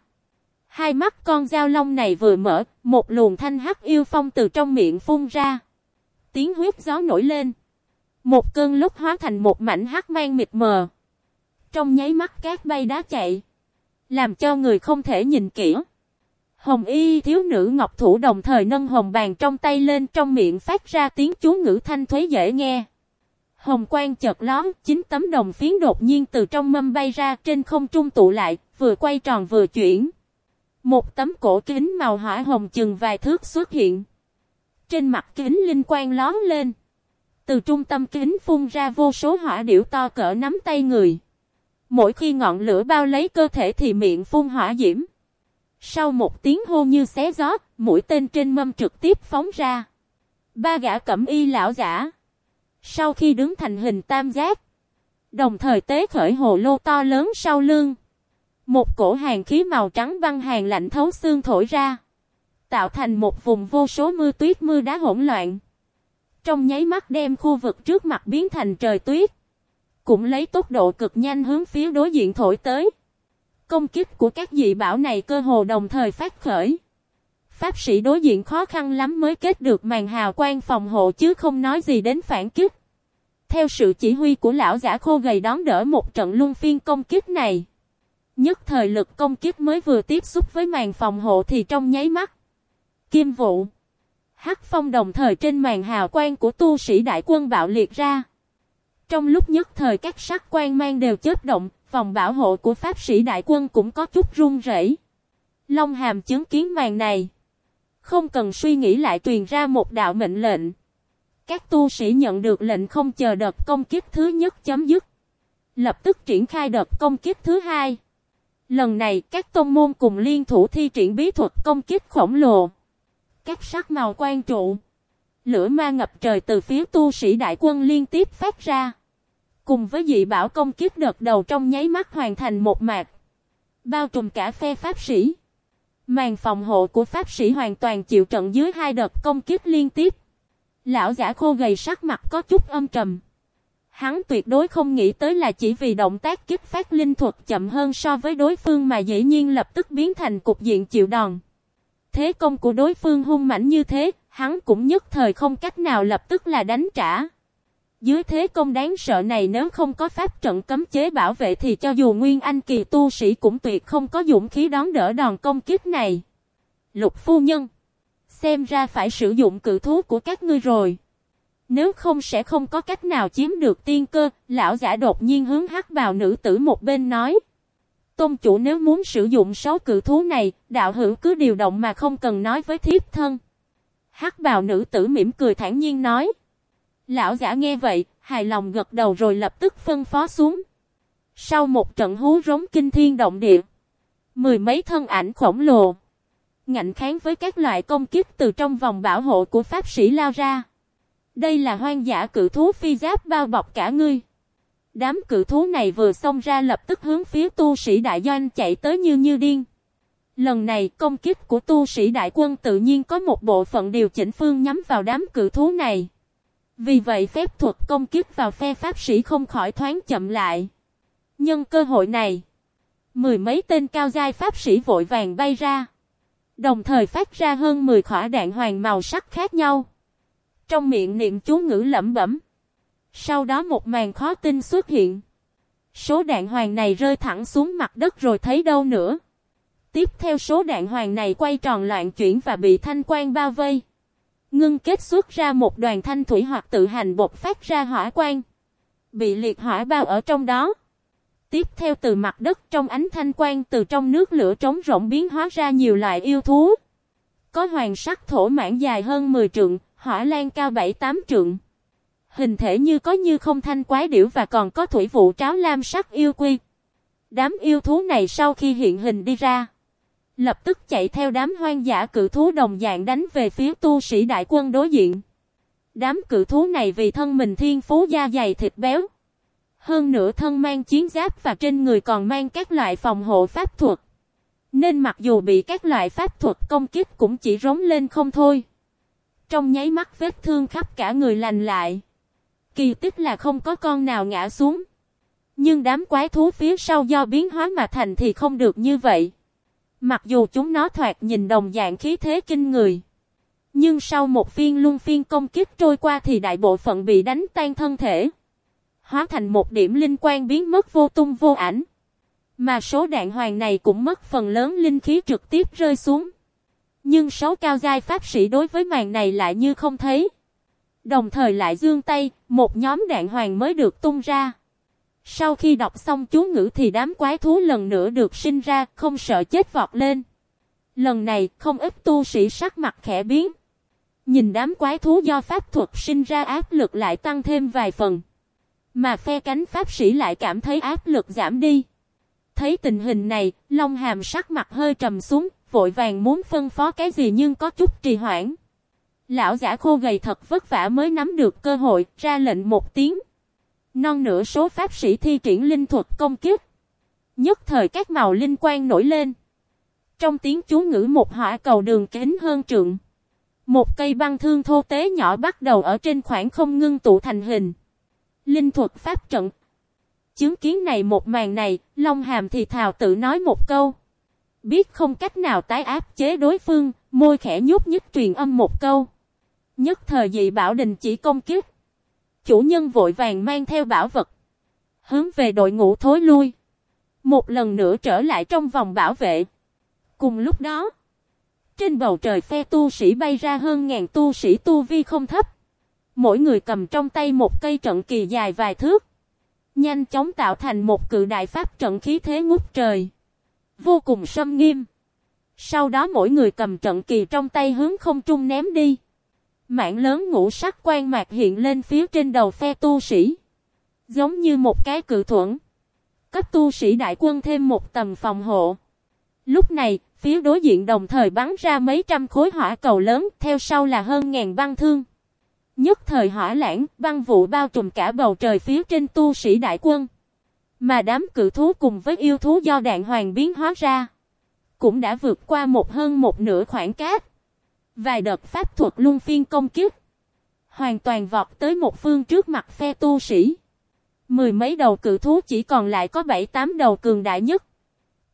Hai mắt con dao long này vừa mở, một luồng thanh hắc yêu phong từ trong miệng phun ra. Tiếng huyết gió nổi lên. Một cơn lúc hóa thành một mảnh hắc mang mịt mờ. Trong nháy mắt cát bay đá chạy. Làm cho người không thể nhìn kỹ. Hồng y thiếu nữ ngọc thủ đồng thời nâng hồng bàn trong tay lên trong miệng phát ra tiếng chú ngữ thanh thuế dễ nghe. Hồng quang chợt lón, chín tấm đồng phiến đột nhiên từ trong mâm bay ra trên không trung tụ lại, vừa quay tròn vừa chuyển. Một tấm cổ kính màu hỏa hồng chừng vài thước xuất hiện. Trên mặt kính linh quang lón lên. Từ trung tâm kính phun ra vô số hỏa điểu to cỡ nắm tay người. Mỗi khi ngọn lửa bao lấy cơ thể thì miệng phun hỏa diễm. Sau một tiếng hô như xé gió, mũi tên trên mâm trực tiếp phóng ra. Ba gã cẩm y lão giả. Sau khi đứng thành hình tam giác, đồng thời tế khởi hồ lô to lớn sau lưng. Một cổ hàng khí màu trắng băng hàng lạnh thấu xương thổi ra, tạo thành một vùng vô số mưa tuyết mưa đá hỗn loạn. Trong nháy mắt đem khu vực trước mặt biến thành trời tuyết, cũng lấy tốc độ cực nhanh hướng phía đối diện thổi tới. Công kích của các dị bảo này cơ hồ đồng thời phát khởi. Pháp sĩ đối diện khó khăn lắm mới kết được màn hào quang phòng hộ chứ không nói gì đến phản kích. Theo sự chỉ huy của lão giả khô gầy đón đỡ một trận luân phiên công kích này. Nhất thời lực công kích mới vừa tiếp xúc với màn phòng hộ thì trong nháy mắt. Kim vụ. Hắc phong đồng thời trên màn hào quang của tu sĩ đại quân bạo liệt ra. Trong lúc nhất thời các sắc quan mang đều chớp động, Phòng bảo hộ của pháp sĩ đại quân cũng có chút run rẩy. Long Hàm chứng kiến màn này. Không cần suy nghĩ lại truyền ra một đạo mệnh lệnh. Các tu sĩ nhận được lệnh không chờ đợt công kích thứ nhất chấm dứt. Lập tức triển khai đợt công kích thứ hai. Lần này, các tôn môn cùng liên thủ thi triển bí thuật công kích khổng lồ. Các sắc màu quan trụ. Lửa ma ngập trời từ phía tu sĩ đại quân liên tiếp phát ra. Cùng với dị bảo công kiếp đợt đầu trong nháy mắt hoàn thành một mạc. Bao trùm cả phe pháp sĩ. Màn phòng hộ của pháp sĩ hoàn toàn chịu trận dưới hai đợt công kiếp liên tiếp. Lão giả khô gầy sắc mặt có chút âm trầm. Hắn tuyệt đối không nghĩ tới là chỉ vì động tác kích phát linh thuật chậm hơn so với đối phương mà dễ nhiên lập tức biến thành cục diện chịu đòn. Thế công của đối phương hung mãnh như thế, hắn cũng nhất thời không cách nào lập tức là đánh trả. Dưới thế công đáng sợ này nếu không có pháp trận cấm chế bảo vệ thì cho dù Nguyên Anh kỳ tu sĩ cũng tuyệt không có dũng khí đón đỡ đòn công kiếp này. Lục phu nhân. Xem ra phải sử dụng cự thú của các ngươi rồi. Nếu không sẽ không có cách nào chiếm được tiên cơ, lão giả đột nhiên hướng hắc bào nữ tử một bên nói. Tôn chủ nếu muốn sử dụng sáu cự thú này, đạo hữu cứ điều động mà không cần nói với thiếp thân. hắc bào nữ tử mỉm cười thản nhiên nói. Lão giả nghe vậy, hài lòng gật đầu rồi lập tức phân phó xuống. Sau một trận hú rống kinh thiên động địa, mười mấy thân ảnh khổng lồ, ngạnh kháng với các loại công kích từ trong vòng bảo hộ của pháp sĩ lao ra. Đây là hoang dã cự thú phi giáp bao bọc cả ngươi. Đám cự thú này vừa xông ra lập tức hướng phía tu sĩ đại doanh chạy tới như như điên. Lần này công kích của tu sĩ đại quân tự nhiên có một bộ phận điều chỉnh phương nhắm vào đám cự thú này. Vì vậy phép thuật công kích vào phe pháp sĩ không khỏi thoáng chậm lại. Nhân cơ hội này, mười mấy tên cao giai pháp sĩ vội vàng bay ra. Đồng thời phát ra hơn 10 khỏa đạn hoàng màu sắc khác nhau. Trong miệng niệm chú ngữ lẩm bẩm. Sau đó một màn khó tin xuất hiện. Số đạn hoàng này rơi thẳng xuống mặt đất rồi thấy đâu nữa. Tiếp theo số đạn hoàng này quay tròn loạn chuyển và bị thanh quan bao vây. Ngưng kết xuất ra một đoàn thanh thủy hoặc tự hành bột phát ra hỏa quang. Bị liệt hỏa bao ở trong đó. Tiếp theo từ mặt đất trong ánh thanh quang từ trong nước lửa trống rộng biến hóa ra nhiều loại yêu thú. Có hoàng sắc thổ mãn dài hơn 10 trượng, hỏa lan cao 7-8 trượng. Hình thể như có như không thanh quái điểu và còn có thủy vụ tráo lam sắc yêu quy. Đám yêu thú này sau khi hiện hình đi ra. Lập tức chạy theo đám hoang dã cự thú đồng dạng đánh về phía tu sĩ đại quân đối diện. Đám cự thú này vì thân mình thiên phú da dày thịt béo. Hơn nữa thân mang chiến giáp và trên người còn mang các loại phòng hộ pháp thuật. Nên mặc dù bị các loại pháp thuật công kích cũng chỉ rống lên không thôi. Trong nháy mắt vết thương khắp cả người lành lại. Kỳ tích là không có con nào ngã xuống. Nhưng đám quái thú phía sau do biến hóa mà thành thì không được như vậy. Mặc dù chúng nó thoạt nhìn đồng dạng khí thế kinh người. Nhưng sau một phiên luân phiên công kích trôi qua thì đại bộ phận bị đánh tan thân thể. Hóa thành một điểm linh quan biến mất vô tung vô ảnh. Mà số đạn hoàng này cũng mất phần lớn linh khí trực tiếp rơi xuống. Nhưng số cao giai pháp sĩ đối với màn này lại như không thấy. Đồng thời lại dương tay, một nhóm đạn hoàng mới được tung ra. Sau khi đọc xong chú ngữ thì đám quái thú lần nữa được sinh ra, không sợ chết vọt lên. Lần này, không ít tu sĩ sắc mặt khẽ biến. Nhìn đám quái thú do pháp thuật sinh ra áp lực lại tăng thêm vài phần. Mà phe cánh pháp sĩ lại cảm thấy áp lực giảm đi. Thấy tình hình này, Long Hàm sắc mặt hơi trầm xuống, vội vàng muốn phân phó cái gì nhưng có chút trì hoãn. Lão giả khô gầy thật vất vả mới nắm được cơ hội, ra lệnh một tiếng. Non nửa số pháp sĩ thi triển linh thuật công kiếp. Nhất thời các màu linh quang nổi lên. Trong tiếng chú ngữ một hỏa cầu đường kính hơn trượng. Một cây băng thương thô tế nhỏ bắt đầu ở trên khoảng không ngưng tụ thành hình. Linh thuật pháp trận. Chứng kiến này một màn này, Long Hàm thì thào tự nói một câu. Biết không cách nào tái áp chế đối phương, môi khẽ nhúc nhích truyền âm một câu. Nhất thời dị bảo đình chỉ công kiếp. Chủ nhân vội vàng mang theo bảo vật. Hướng về đội ngũ thối lui. Một lần nữa trở lại trong vòng bảo vệ. Cùng lúc đó, trên bầu trời phe tu sĩ bay ra hơn ngàn tu sĩ tu vi không thấp. Mỗi người cầm trong tay một cây trận kỳ dài vài thước. Nhanh chóng tạo thành một cự đại pháp trận khí thế ngút trời. Vô cùng sâm nghiêm. Sau đó mỗi người cầm trận kỳ trong tay hướng không trung ném đi. Mạng lớn ngũ sắc quan mạc hiện lên phía trên đầu phe tu sĩ. Giống như một cái cự thuẫn. Cấp tu sĩ đại quân thêm một tầm phòng hộ. Lúc này, phía đối diện đồng thời bắn ra mấy trăm khối hỏa cầu lớn, theo sau là hơn ngàn băng thương. Nhất thời hỏa lãng, băng vụ bao trùm cả bầu trời phía trên tu sĩ đại quân. Mà đám cự thú cùng với yêu thú do đạn hoàng biến hóa ra. Cũng đã vượt qua một hơn một nửa khoảng cát. Vài đợt pháp thuật luân phiên công kiếp. Hoàn toàn vọt tới một phương trước mặt phe tu sĩ. Mười mấy đầu cự thú chỉ còn lại có bảy tám đầu cường đại nhất.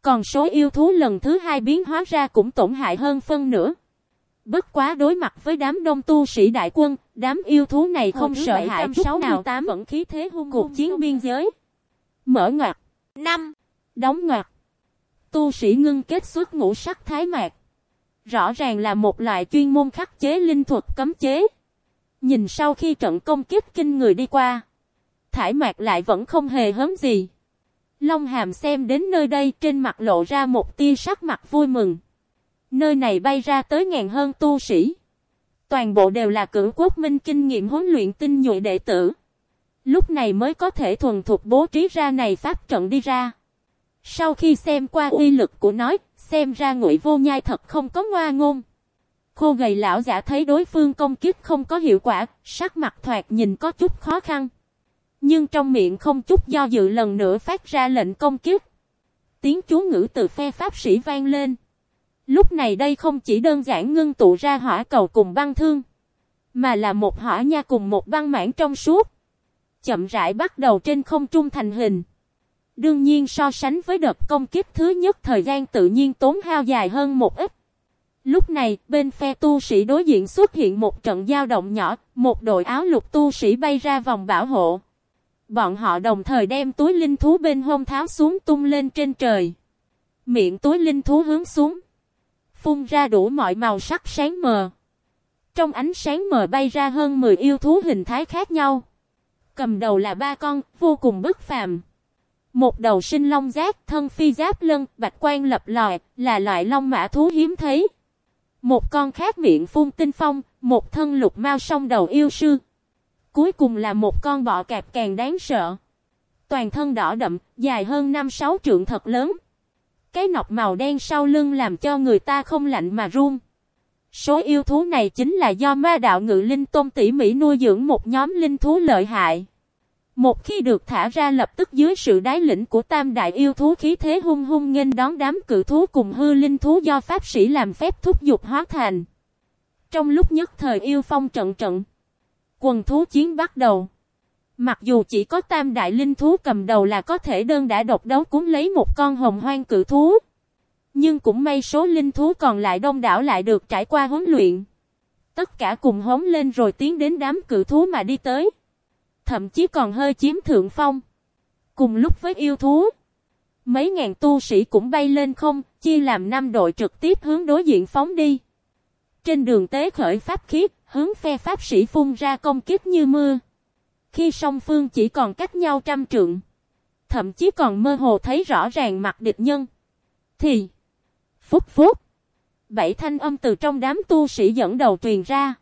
Còn số yêu thú lần thứ hai biến hóa ra cũng tổn hại hơn phân nữa. Bất quá đối mặt với đám đông tu sĩ đại quân, đám yêu thú này không sợ hãi chút nào tám vẫn khí thế hung cuộc chiến biên giới. Mở ngoặt. năm Đóng ngoặt. Tu sĩ ngưng kết xuất ngũ sắc thái mạc. Rõ ràng là một loại chuyên môn khắc chế linh thuật cấm chế. Nhìn sau khi trận công kích kinh người đi qua. Thải mạc lại vẫn không hề hớm gì. Long hàm xem đến nơi đây trên mặt lộ ra một tia sắc mặt vui mừng. Nơi này bay ra tới ngàn hơn tu sĩ. Toàn bộ đều là cử quốc minh kinh nghiệm huấn luyện tinh nhuệ đệ tử. Lúc này mới có thể thuần thục bố trí ra này pháp trận đi ra. Sau khi xem qua uy lực của nói, xem ra ngụy vô nhai thật không có ngoa ngôn. Khô gầy lão giả thấy đối phương công kích không có hiệu quả, sắc mặt thoạt nhìn có chút khó khăn. Nhưng trong miệng không chút do dự lần nữa phát ra lệnh công kích. Tiếng chú ngữ từ phe pháp sĩ vang lên. Lúc này đây không chỉ đơn giản ngưng tụ ra hỏa cầu cùng băng thương, mà là một hỏa nha cùng một băng mãn trong suốt. Chậm rãi bắt đầu trên không trung thành hình. Đương nhiên so sánh với đợt công kiếp thứ nhất thời gian tự nhiên tốn hao dài hơn một ít. Lúc này, bên phe tu sĩ đối diện xuất hiện một trận giao động nhỏ, một đội áo lục tu sĩ bay ra vòng bảo hộ. Bọn họ đồng thời đem túi linh thú bên hông tháo xuống tung lên trên trời. Miệng túi linh thú hướng xuống. Phun ra đủ mọi màu sắc sáng mờ. Trong ánh sáng mờ bay ra hơn 10 yêu thú hình thái khác nhau. Cầm đầu là ba con, vô cùng bức phàm. Một đầu sinh long giác, thân phi giáp lân, bạch quan lập lòi, là loại long mã thú hiếm thấy. Một con khác miệng phun tinh phong, một thân lục mau song đầu yêu sư. Cuối cùng là một con bọ cạp càng đáng sợ. Toàn thân đỏ đậm, dài hơn 5-6 trượng thật lớn. Cái nọc màu đen sau lưng làm cho người ta không lạnh mà run. Số yêu thú này chính là do ma đạo ngự linh tôn tỉ mỉ nuôi dưỡng một nhóm linh thú lợi hại. Một khi được thả ra lập tức dưới sự đái lĩnh của tam đại yêu thú khí thế hung hung nghênh đón đám cự thú cùng hư linh thú do pháp sĩ làm phép thúc dục hóa thành. Trong lúc nhất thời yêu phong trận trận, quần thú chiến bắt đầu. Mặc dù chỉ có tam đại linh thú cầm đầu là có thể đơn đã độc đấu cúng lấy một con hồng hoang cự thú. Nhưng cũng may số linh thú còn lại đông đảo lại được trải qua huấn luyện. Tất cả cùng hống lên rồi tiến đến đám cự thú mà đi tới. Thậm chí còn hơi chiếm thượng phong. Cùng lúc với yêu thú. Mấy ngàn tu sĩ cũng bay lên không, chia làm năm đội trực tiếp hướng đối diện phóng đi. Trên đường tế khởi pháp khí, hướng phe pháp sĩ phun ra công kích như mưa. Khi song phương chỉ còn cách nhau trăm trượng, thậm chí còn mơ hồ thấy rõ ràng mặt địch nhân, thì phúc phúc, bảy thanh âm từ trong đám tu sĩ dẫn đầu truyền ra.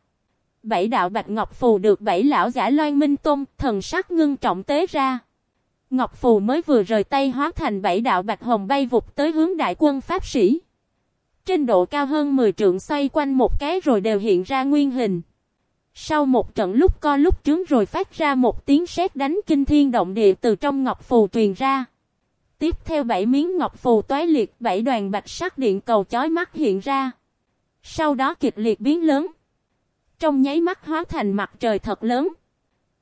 Bảy đạo bạch ngọc phù được bảy lão giả loan minh tôn, thần sắc ngưng trọng tế ra. Ngọc phù mới vừa rời tay hóa thành bảy đạo bạch hồng bay vụt tới hướng đại quân pháp sĩ. Trên độ cao hơn 10 trượng xoay quanh một cái rồi đều hiện ra nguyên hình. Sau một trận lúc co lúc trướng rồi phát ra một tiếng sét đánh kinh thiên động địa từ trong ngọc phù truyền ra. Tiếp theo bảy miếng ngọc phù toái liệt, bảy đoàn bạch sắc điện cầu chói mắt hiện ra. Sau đó kịch liệt biến lớn. Trong nháy mắt hóa thành mặt trời thật lớn.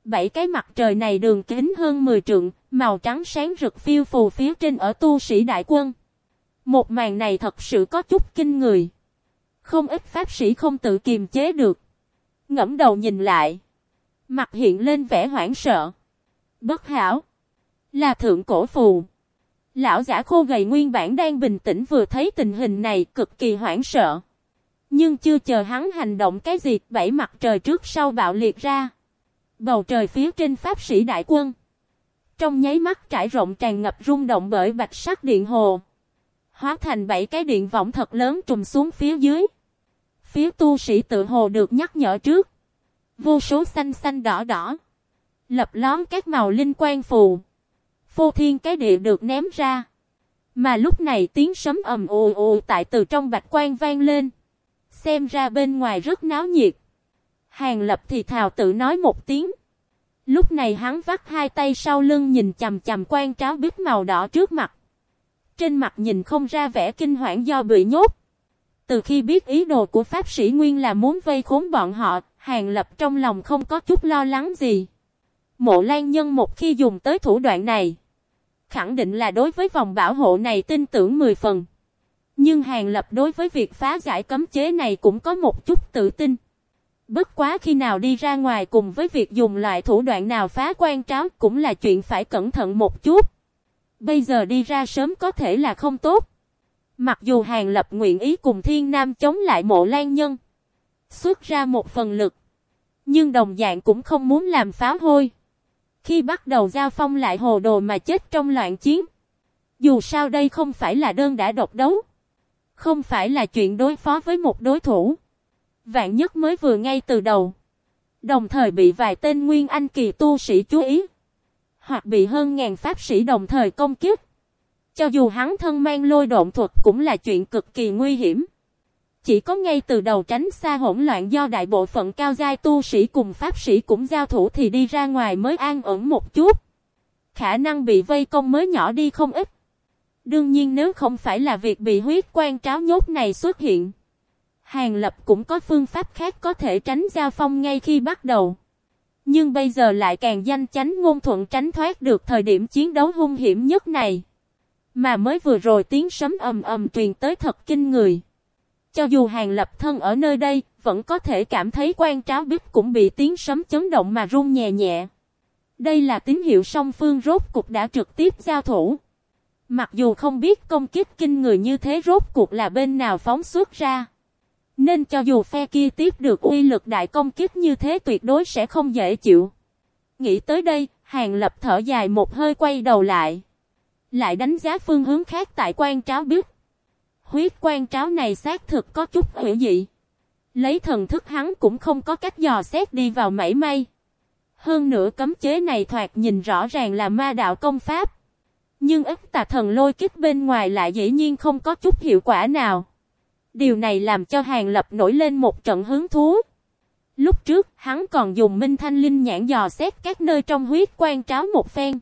Bảy cái mặt trời này đường kính hơn 10 trượng, màu trắng sáng rực phiêu phù phía trên ở tu sĩ đại quân. Một màn này thật sự có chút kinh người. Không ít pháp sĩ không tự kiềm chế được ngẫm đầu nhìn lại. Mặt hiện lên vẻ hoảng sợ. Bất hảo. Là thượng cổ phù. Lão giả khô gầy nguyên bản đang bình tĩnh vừa thấy tình hình này cực kỳ hoảng sợ. Nhưng chưa chờ hắn hành động cái gì, bảy mặt trời trước sau bạo liệt ra. Bầu trời phía trên pháp sĩ đại quân. Trong nháy mắt trải rộng tràn ngập rung động bởi bạch sắc điện hồ. Hóa thành bảy cái điện võng thật lớn trùm xuống phía dưới. Phía tu sĩ tự hồ được nhắc nhở trước. Vô số xanh xanh đỏ đỏ. Lập lón các màu linh quan phù. Phô thiên cái địa được ném ra. Mà lúc này tiếng sấm ầm ồ ồ tại từ trong bạch quan vang lên. Xem ra bên ngoài rất náo nhiệt. Hàng lập thì thào tự nói một tiếng. Lúc này hắn vắt hai tay sau lưng nhìn chầm chầm quan tráo bít màu đỏ trước mặt. Trên mặt nhìn không ra vẻ kinh hoảng do bị nhốt. Từ khi biết ý đồ của Pháp sĩ Nguyên là muốn vây khốn bọn họ, Hàng Lập trong lòng không có chút lo lắng gì. Mộ Lan Nhân một khi dùng tới thủ đoạn này, khẳng định là đối với vòng bảo hộ này tin tưởng 10 phần. Nhưng Hàng Lập đối với việc phá giải cấm chế này cũng có một chút tự tin. Bất quá khi nào đi ra ngoài cùng với việc dùng loại thủ đoạn nào phá quan tráo cũng là chuyện phải cẩn thận một chút. Bây giờ đi ra sớm có thể là không tốt. Mặc dù Hàng Lập nguyện ý cùng Thiên Nam chống lại mộ lan nhân. Xuất ra một phần lực. Nhưng đồng dạng cũng không muốn làm phá hôi. Khi bắt đầu giao phong lại hồ đồ mà chết trong loạn chiến. Dù sao đây không phải là đơn đã độc đấu. Không phải là chuyện đối phó với một đối thủ. Vạn nhất mới vừa ngay từ đầu. Đồng thời bị vài tên nguyên anh kỳ tu sĩ chú ý. Hoặc bị hơn ngàn pháp sĩ đồng thời công kiếp. Cho dù hắn thân mang lôi độn thuật cũng là chuyện cực kỳ nguy hiểm. Chỉ có ngay từ đầu tránh xa hỗn loạn do đại bộ phận cao giai tu sĩ cùng pháp sĩ cũng giao thủ thì đi ra ngoài mới an ổn một chút. Khả năng bị vây công mới nhỏ đi không ít. Đương nhiên nếu không phải là việc bị huyết quan tráo nhốt này xuất hiện. Hàng lập cũng có phương pháp khác có thể tránh giao phong ngay khi bắt đầu. Nhưng bây giờ lại càng danh chánh ngôn thuận tránh thoát được thời điểm chiến đấu hung hiểm nhất này. Mà mới vừa rồi tiếng sấm ầm ầm truyền tới thật kinh người. Cho dù hàng lập thân ở nơi đây, vẫn có thể cảm thấy quan tráo biết cũng bị tiếng sấm chấn động mà run nhẹ nhẹ. Đây là tín hiệu song phương rốt cục đã trực tiếp giao thủ. Mặc dù không biết công kích kinh người như thế rốt cuộc là bên nào phóng xuất ra. Nên cho dù phe kia tiếp được uy lực đại công kích như thế tuyệt đối sẽ không dễ chịu. Nghĩ tới đây, hàng lập thở dài một hơi quay đầu lại. Lại đánh giá phương hướng khác tại quan tráo biết. Huyết quan tráo này xác thực có chút hữu dị. Lấy thần thức hắn cũng không có cách dò xét đi vào mảy may. Hơn nữa cấm chế này thoạt nhìn rõ ràng là ma đạo công pháp. Nhưng ít tà thần lôi kích bên ngoài lại dĩ nhiên không có chút hiệu quả nào. Điều này làm cho Hàng Lập nổi lên một trận hứng thú. Lúc trước, hắn còn dùng Minh Thanh Linh nhãn dò xét các nơi trong huyết quan tráo một phen.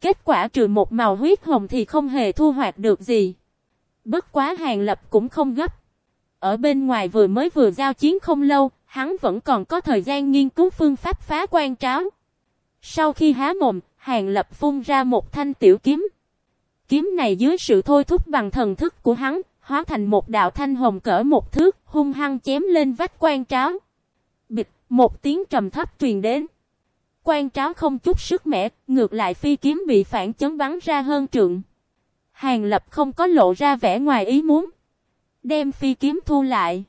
Kết quả trừ một màu huyết hồng thì không hề thu hoạch được gì. Bất quá Hàng Lập cũng không gấp. Ở bên ngoài vừa mới vừa giao chiến không lâu, hắn vẫn còn có thời gian nghiên cứu phương pháp phá quan tráo. Sau khi há mồm, Hàng Lập phun ra một thanh tiểu kiếm. Kiếm này dưới sự thôi thúc bằng thần thức của hắn, hóa thành một đạo thanh hồng cỡ một thước, hung hăng chém lên vách quan tráo. Bịch, một tiếng trầm thấp truyền đến. Quan tráo không chút sức mẻ, ngược lại phi kiếm bị phản chấn bắn ra hơn trượng. Hàng lập không có lộ ra vẻ ngoài ý muốn. Đem phi kiếm thu lại.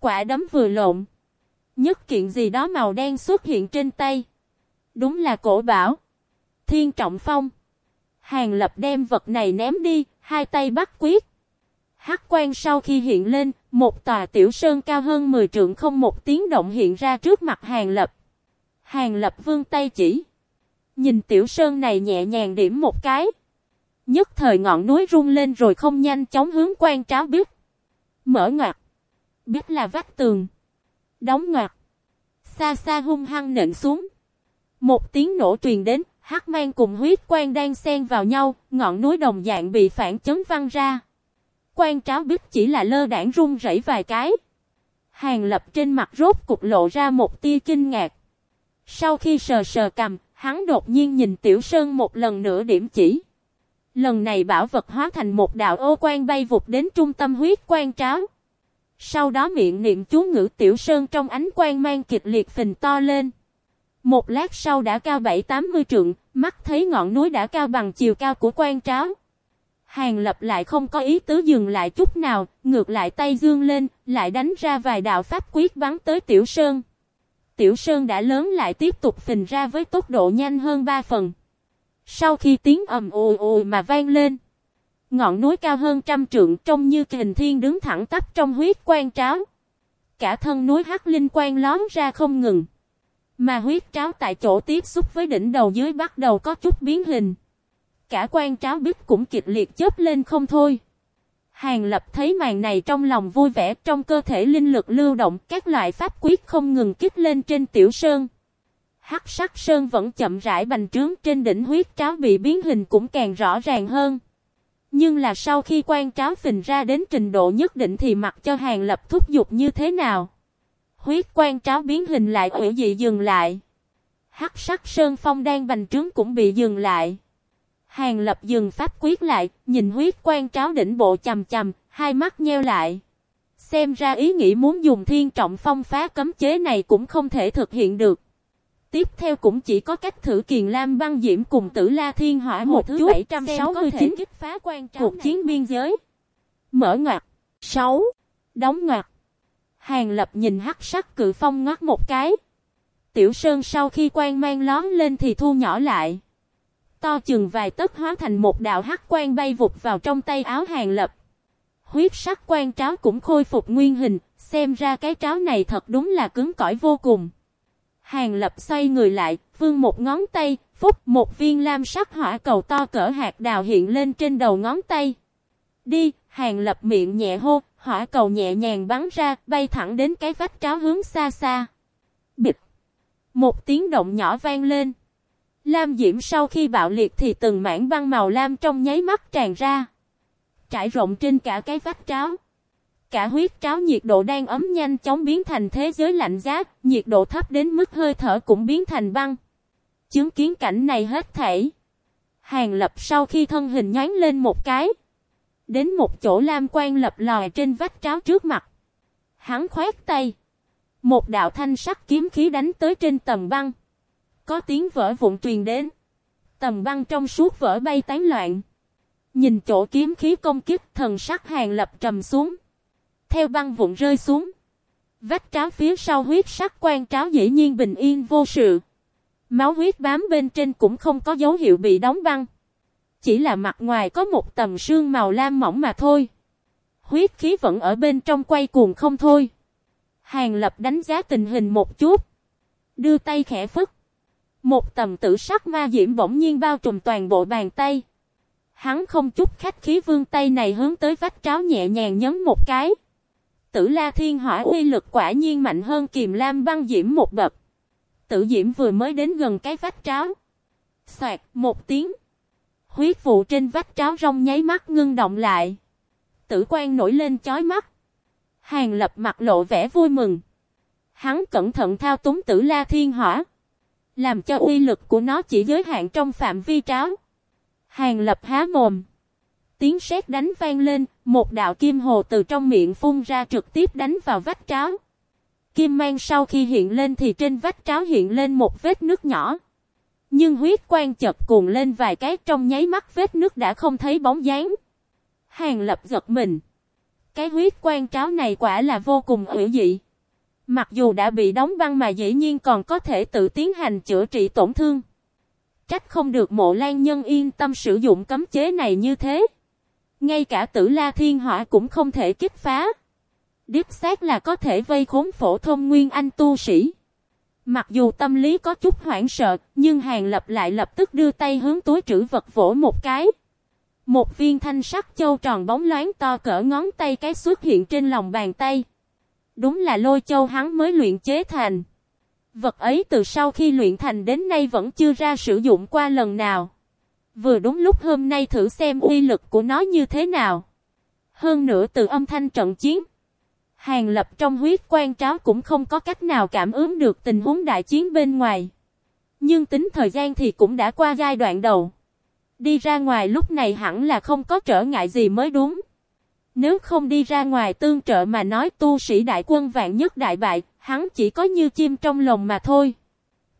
Quả đấm vừa lộn. Nhất kiện gì đó màu đen xuất hiện trên tay. Đúng là cổ bảo. Thiên trọng phong. Hàng lập đem vật này ném đi, hai tay bắt quyết. Hắc quan sau khi hiện lên, một tòa tiểu sơn cao hơn 10 trượng không một tiếng động hiện ra trước mặt hàng lập. Hàng lập vương tay chỉ. Nhìn tiểu sơn này nhẹ nhàng điểm một cái. Nhất thời ngọn núi rung lên rồi không nhanh chóng hướng quan tráo biết. Mở ngoặt. Biết là vách tường. Đóng ngoặt. Xa xa hung hăng nện xuống. Một tiếng nổ truyền đến, hắc mang cùng huyết quan đang xen vào nhau, ngọn núi đồng dạng bị phản chấn văng ra. Quan tráo bích chỉ là lơ đảng rung rẩy vài cái. Hàng lập trên mặt rốt cục lộ ra một tia kinh ngạc. Sau khi sờ sờ cầm, hắn đột nhiên nhìn Tiểu Sơn một lần nữa điểm chỉ. Lần này bảo vật hóa thành một đạo ô quan bay vụt đến trung tâm huyết quan tráo. Sau đó miệng niệm chú ngữ Tiểu Sơn trong ánh quan mang kịch liệt phình to lên. Một lát sau đã cao 7-80 trượng, mắt thấy ngọn núi đã cao bằng chiều cao của quan tráo. Hàng lập lại không có ý tứ dừng lại chút nào, ngược lại tay dương lên, lại đánh ra vài đạo pháp quyết bắn tới Tiểu Sơn. Tiểu Sơn đã lớn lại tiếp tục phình ra với tốc độ nhanh hơn 3 phần. Sau khi tiếng ầm ồ ồ mà vang lên, ngọn núi cao hơn trăm trượng trông như kình thiên đứng thẳng tắp trong huyết quan tráo. Cả thân núi hắc linh quan lón ra không ngừng. Mà huyết tráo tại chỗ tiếp xúc với đỉnh đầu dưới bắt đầu có chút biến hình. Cả quan tráo biết cũng kịch liệt chớp lên không thôi. Hàng lập thấy màn này trong lòng vui vẻ, trong cơ thể linh lực lưu động, các loại pháp quyết không ngừng kích lên trên tiểu sơn. Hắc sắc sơn vẫn chậm rãi bành trướng, trên đỉnh huyết tráo bị biến hình cũng càng rõ ràng hơn. Nhưng là sau khi quan tráo phình ra đến trình độ nhất định thì mặc cho hàng lập thúc giục như thế nào. Huyết quan tráo biến hình lại ủy dị dừng lại. Hắc sắc sơn phong đang bành trướng cũng bị dừng lại. Hàng lập dừng pháp quyết lại, nhìn huyết quan tráo đỉnh bộ chầm chầm, hai mắt nheo lại. Xem ra ý nghĩ muốn dùng thiên trọng phong phá cấm chế này cũng không thể thực hiện được. Tiếp theo cũng chỉ có cách thử kiền lam băng diễm cùng tử la thiên hỏa một thứ 769 kích phá quan tráo cuộc chiến biên giới. Mở ngoặt. 6. Đóng ngoặt. Hàng lập nhìn hắc sắc cự phong ngót một cái. tiểu sơn sau khi quan mang lón lên thì thu nhỏ lại. To chừng vài tấc hóa thành một đạo hắc quan bay vụt vào trong tay áo hàng lập. Huyết sắc quan tráo cũng khôi phục nguyên hình, xem ra cái tráo này thật đúng là cứng cỏi vô cùng. Hàng lập xoay người lại, vương một ngón tay, phúc một viên lam sắc hỏa cầu to cỡ hạt đào hiện lên trên đầu ngón tay. Đi, hàng lập miệng nhẹ hô, hỏa cầu nhẹ nhàng bắn ra, bay thẳng đến cái vách tráo hướng xa xa. Bịch! Một tiếng động nhỏ vang lên. Lam diễm sau khi bạo liệt thì từng mảng băng màu lam trong nháy mắt tràn ra. Trải rộng trên cả cái vách tráo. Cả huyết tráo nhiệt độ đang ấm nhanh chóng biến thành thế giới lạnh giá, nhiệt độ thấp đến mức hơi thở cũng biến thành băng. Chứng kiến cảnh này hết thảy. Hàng lập sau khi thân hình nhánh lên một cái. Đến một chỗ lam quan lập lòi trên vách tráo trước mặt. Hắn khoét tay. Một đạo thanh sắc kiếm khí đánh tới trên tầm băng. Có tiếng vỡ vụn truyền đến. Tầm băng trong suốt vỡ bay tán loạn. Nhìn chỗ kiếm khí công kích thần sắc hàng lập trầm xuống. Theo băng vụn rơi xuống. Vách tráo phía sau huyết sắc quan tráo dĩ nhiên bình yên vô sự. Máu huyết bám bên trên cũng không có dấu hiệu bị đóng băng. Chỉ là mặt ngoài có một tầm sương màu lam mỏng mà thôi. Huyết khí vẫn ở bên trong quay cuồng không thôi. Hàng lập đánh giá tình hình một chút. Đưa tay khẽ phức. Một tầm tử sắc ma diễm bỗng nhiên bao trùm toàn bộ bàn tay. Hắn không chút khách khí vương tay này hướng tới vách tráo nhẹ nhàng nhấn một cái. Tử la thiên hỏa uy lực quả nhiên mạnh hơn kiềm lam băng diễm một bậc. Tử diễm vừa mới đến gần cái vách tráo. Xoạt một tiếng. Huyết vụ trên vách tráo rong nháy mắt ngưng động lại. Tử quan nổi lên chói mắt. Hàng lập mặt lộ vẻ vui mừng. Hắn cẩn thận thao túng tử la thiên hỏa. Làm cho uy lực của nó chỉ giới hạn trong phạm vi tráo. Hàng lập há mồm. Tiếng sét đánh vang lên, một đạo kim hồ từ trong miệng phun ra trực tiếp đánh vào vách tráo. Kim mang sau khi hiện lên thì trên vách tráo hiện lên một vết nước nhỏ. Nhưng huyết quang chật cuồn lên vài cái trong nháy mắt vết nước đã không thấy bóng dáng. Hàng lập giật mình. Cái huyết quang tráo này quả là vô cùng hữu dị. Mặc dù đã bị đóng băng mà dĩ nhiên còn có thể tự tiến hành chữa trị tổn thương. Trách không được mộ lan nhân yên tâm sử dụng cấm chế này như thế. Ngay cả tử la thiên hỏa cũng không thể kích phá. Điếp xác là có thể vây khốn phổ thông nguyên anh tu sĩ. Mặc dù tâm lý có chút hoảng sợ, nhưng hàng lập lại lập tức đưa tay hướng túi trữ vật vỗ một cái. Một viên thanh sắc châu tròn bóng loáng to cỡ ngón tay cái xuất hiện trên lòng bàn tay. Đúng là lôi châu hắn mới luyện chế thành. Vật ấy từ sau khi luyện thành đến nay vẫn chưa ra sử dụng qua lần nào. Vừa đúng lúc hôm nay thử xem uy lực của nó như thế nào. Hơn nữa từ âm thanh trận chiến. Hàng lập trong huyết quan tráo cũng không có cách nào cảm ứng được tình huống đại chiến bên ngoài. Nhưng tính thời gian thì cũng đã qua giai đoạn đầu. Đi ra ngoài lúc này hẳn là không có trở ngại gì mới đúng. Nếu không đi ra ngoài tương trợ mà nói tu sĩ đại quân vạn nhất đại bại, hắn chỉ có như chim trong lồng mà thôi.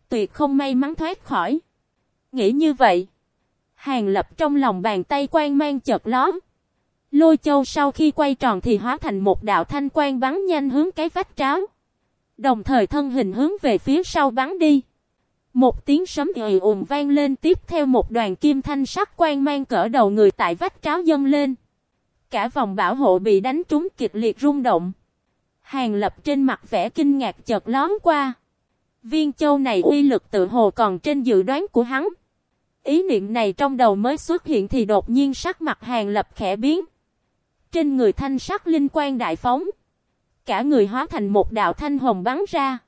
Tuyệt không may mắn thoát khỏi. Nghĩ như vậy. Hàng lập trong lòng bàn tay quan mang chợt lóm. Lôi châu sau khi quay tròn thì hóa thành một đạo thanh quan bắn nhanh hướng cái vách tráo. Đồng thời thân hình hướng về phía sau bắn đi. Một tiếng sấm ì ùn vang lên tiếp theo một đoàn kim thanh sắc quang mang cỡ đầu người tại vách tráo dâng lên. Cả vòng bảo hộ bị đánh trúng kịch liệt rung động. Hàng lập trên mặt vẻ kinh ngạc chợt lón qua. Viên châu này uy lực tự hồ còn trên dự đoán của hắn. Ý niệm này trong đầu mới xuất hiện thì đột nhiên sắc mặt hàng lập khẽ biến. Trên người thanh sắc linh quan đại phóng. Cả người hóa thành một đạo thanh hồng bắn ra.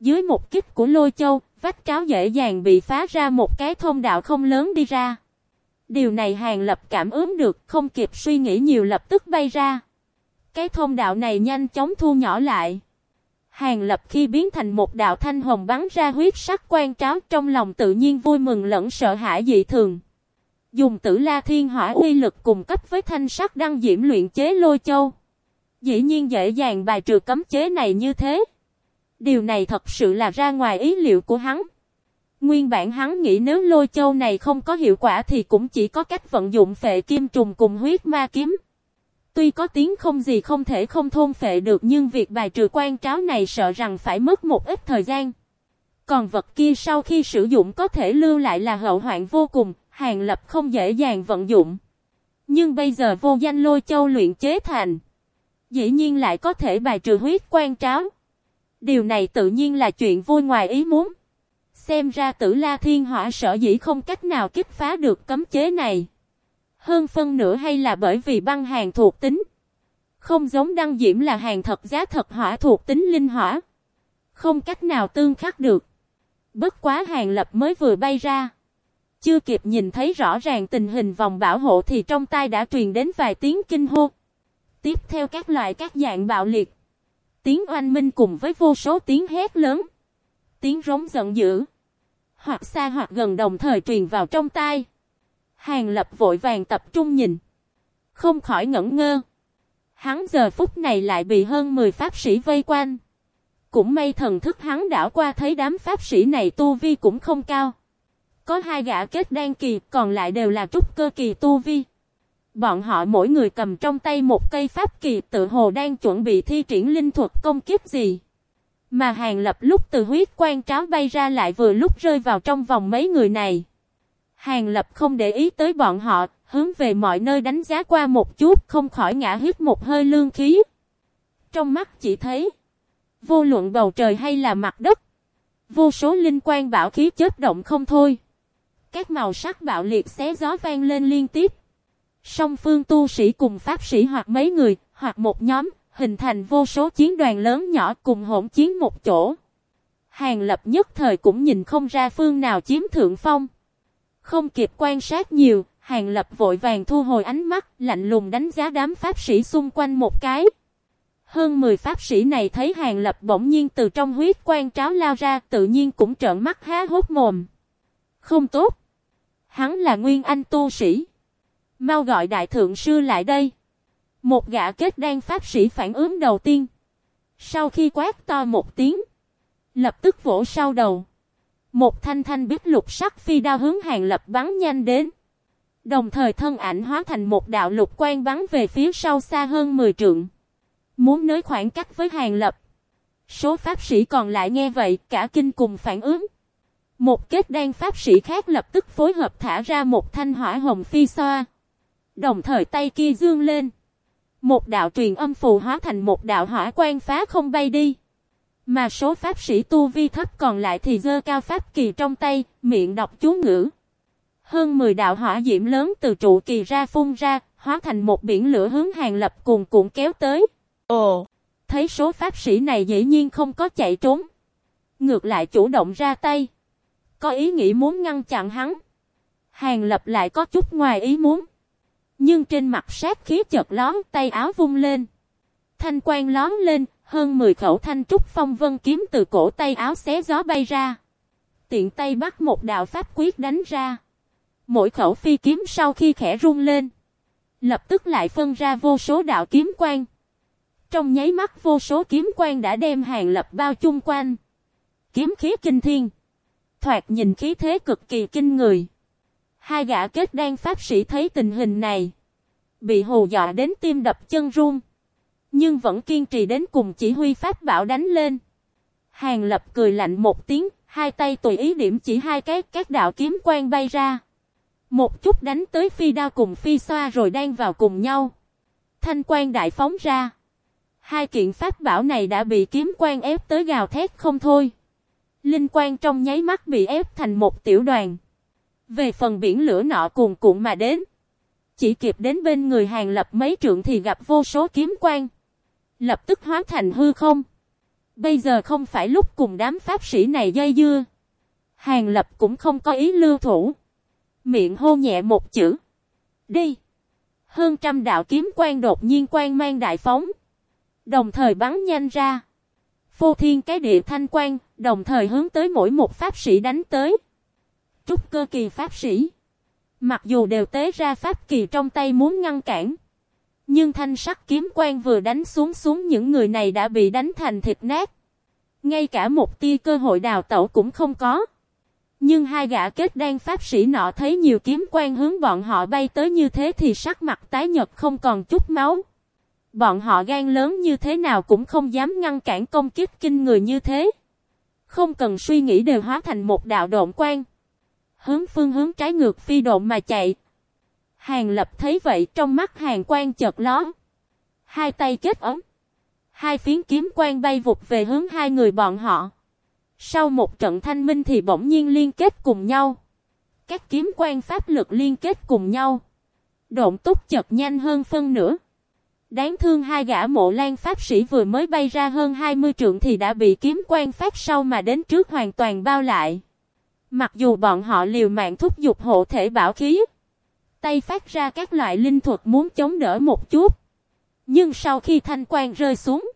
Dưới một kích của lôi châu, vách cáo dễ dàng bị phá ra một cái thông đạo không lớn đi ra. Điều này hàng lập cảm ứng được, không kịp suy nghĩ nhiều lập tức bay ra. Cái thông đạo này nhanh chóng thu nhỏ lại. Hàng lập khi biến thành một đạo thanh hồng bắn ra huyết sắc quan tráo trong lòng tự nhiên vui mừng lẫn sợ hãi dị thường. Dùng tử la thiên hỏa uy lực cùng cấp với thanh sắc đăng diễm luyện chế lôi châu. Dĩ nhiên dễ dàng bài trừ cấm chế này như thế. Điều này thật sự là ra ngoài ý liệu của hắn. Nguyên bản hắn nghĩ nếu lôi châu này không có hiệu quả thì cũng chỉ có cách vận dụng phệ kim trùng cùng huyết ma kiếm. Tuy có tiếng không gì không thể không thôn phệ được nhưng việc bài trừ quan tráo này sợ rằng phải mất một ít thời gian. Còn vật kia sau khi sử dụng có thể lưu lại là hậu hoạn vô cùng, hàng lập không dễ dàng vận dụng. Nhưng bây giờ vô danh lôi châu luyện chế thành. Dĩ nhiên lại có thể bài trừ huyết quan tráo. Điều này tự nhiên là chuyện vui ngoài ý muốn. Xem ra tử la thiên hỏa sở dĩ không cách nào kích phá được cấm chế này. Hơn phân nửa hay là bởi vì băng hàng thuộc tính. Không giống đăng diễm là hàng thật giá thật hỏa thuộc tính linh hỏa. Không cách nào tương khắc được. Bất quá hàng lập mới vừa bay ra. Chưa kịp nhìn thấy rõ ràng tình hình vòng bảo hộ thì trong tai đã truyền đến vài tiếng kinh hô. Tiếp theo các loại các dạng bạo liệt. Tiếng oanh minh cùng với vô số tiếng hét lớn. Tiếng rống giận dữ. Hoặc xa hoặc gần đồng thời truyền vào trong tai. Hàng lập vội vàng tập trung nhìn. Không khỏi ngẩn ngơ. Hắn giờ phút này lại bị hơn 10 pháp sĩ vây quanh. Cũng may thần thức hắn đảo qua thấy đám pháp sĩ này tu vi cũng không cao. Có hai gã kết đan kỳ, còn lại đều là trúc cơ kỳ tu vi. Bọn họ mỗi người cầm trong tay một cây pháp kỳ tự hồ đang chuẩn bị thi triển linh thuật công kiếp gì. Mà hàng lập lúc từ huyết quan tráo bay ra lại vừa lúc rơi vào trong vòng mấy người này. Hàng lập không để ý tới bọn họ, hướng về mọi nơi đánh giá qua một chút không khỏi ngã hít một hơi lương khí. Trong mắt chỉ thấy, vô luận bầu trời hay là mặt đất, vô số linh quan bảo khí chết động không thôi. Các màu sắc bạo liệt xé gió vang lên liên tiếp. Song phương tu sĩ cùng pháp sĩ hoặc mấy người, hoặc một nhóm, hình thành vô số chiến đoàn lớn nhỏ cùng hỗn chiến một chỗ. Hàng lập nhất thời cũng nhìn không ra phương nào chiếm thượng phong. Không kịp quan sát nhiều, hàng lập vội vàng thu hồi ánh mắt, lạnh lùng đánh giá đám pháp sĩ xung quanh một cái. Hơn 10 pháp sĩ này thấy hàng lập bỗng nhiên từ trong huyết quan tráo lao ra, tự nhiên cũng trợn mắt há hốt mồm. Không tốt. Hắn là nguyên anh tu sĩ. Mau gọi đại thượng sư lại đây. Một gã kết đan pháp sĩ phản ứng đầu tiên. Sau khi quát to một tiếng. Lập tức vỗ sau đầu. Một thanh thanh biết lục sắc phi đao hướng hàng lập bắn nhanh đến. Đồng thời thân ảnh hóa thành một đạo lục quan bắn về phía sau xa hơn 10 trượng. Muốn nới khoảng cách với hàng lập. Số pháp sĩ còn lại nghe vậy, cả kinh cùng phản ứng. Một kết đan pháp sĩ khác lập tức phối hợp thả ra một thanh hỏa hồng phi xoa. Đồng thời tay kia dương lên. Một đạo truyền âm phù hóa thành một đạo hỏa quan phá không bay đi. Mà số pháp sĩ tu vi thấp còn lại thì dơ cao pháp kỳ trong tay, miệng đọc chú ngữ. Hơn 10 đạo hỏa diễm lớn từ trụ kỳ ra phun ra, hóa thành một biển lửa hướng hàng lập cùng cuộn kéo tới. Ồ, thấy số pháp sĩ này dĩ nhiên không có chạy trốn. Ngược lại chủ động ra tay. Có ý nghĩ muốn ngăn chặn hắn. Hàng lập lại có chút ngoài ý muốn. Nhưng trên mặt sát khí chợt lón tay áo vung lên. Thanh quan lón lên, hơn 10 khẩu thanh trúc phong vân kiếm từ cổ tay áo xé gió bay ra. Tiện tay bắt một đạo pháp quyết đánh ra. Mỗi khẩu phi kiếm sau khi khẽ rung lên. Lập tức lại phân ra vô số đạo kiếm quang. Trong nháy mắt vô số kiếm quang đã đem hàng lập bao chung quanh. Kiếm khí kinh thiên. Thoạt nhìn khí thế cực kỳ kinh người. Hai gã kết đan pháp sĩ thấy tình hình này. Bị hù dọa đến tim đập chân run. Nhưng vẫn kiên trì đến cùng chỉ huy pháp bảo đánh lên. Hàng lập cười lạnh một tiếng, hai tay tùy ý điểm chỉ hai cái các đạo kiếm quang bay ra. Một chút đánh tới phi đao cùng phi xoa rồi đang vào cùng nhau. Thanh quan đại phóng ra. Hai kiện pháp bảo này đã bị kiếm quan ép tới gào thét không thôi. Linh quan trong nháy mắt bị ép thành một tiểu đoàn. Về phần biển lửa nọ cuồn cuộn mà đến. Chỉ kịp đến bên người hàng lập mấy trượng thì gặp vô số kiếm quan. Lập tức hóa thành hư không. Bây giờ không phải lúc cùng đám pháp sĩ này dây dưa. Hàng lập cũng không có ý lưu thủ. Miệng hô nhẹ một chữ. Đi. Hơn trăm đạo kiếm quan đột nhiên quan mang đại phóng. Đồng thời bắn nhanh ra. Phô thiên cái địa thanh quan, đồng thời hướng tới mỗi một pháp sĩ đánh tới. Trúc cơ kỳ pháp sĩ. Mặc dù đều tế ra pháp kỳ trong tay muốn ngăn cản. Nhưng thanh sắc kiếm quan vừa đánh xuống xuống những người này đã bị đánh thành thịt nát. Ngay cả một tia cơ hội đào tẩu cũng không có. Nhưng hai gã kết đan pháp sĩ nọ thấy nhiều kiếm quan hướng bọn họ bay tới như thế thì sắc mặt tái nhật không còn chút máu. Bọn họ gan lớn như thế nào cũng không dám ngăn cản công kích kinh người như thế. Không cần suy nghĩ đều hóa thành một đạo độn quang. Hướng phương hướng trái ngược phi độn mà chạy. Hàng lập thấy vậy trong mắt hàng quang chợt lóe Hai tay kết ấm. Hai phiến kiếm quang bay vụt về hướng hai người bọn họ. Sau một trận thanh minh thì bỗng nhiên liên kết cùng nhau. Các kiếm quan pháp lực liên kết cùng nhau. Độn túc chật nhanh hơn phân nửa. Đáng thương hai gã mộ lan pháp sĩ vừa mới bay ra hơn 20 trượng thì đã bị kiếm quan pháp sau mà đến trước hoàn toàn bao lại. Mặc dù bọn họ liều mạng thúc giục hộ thể bảo khí. Tay phát ra các loại linh thuật muốn chống đỡ một chút. Nhưng sau khi thanh quan rơi xuống.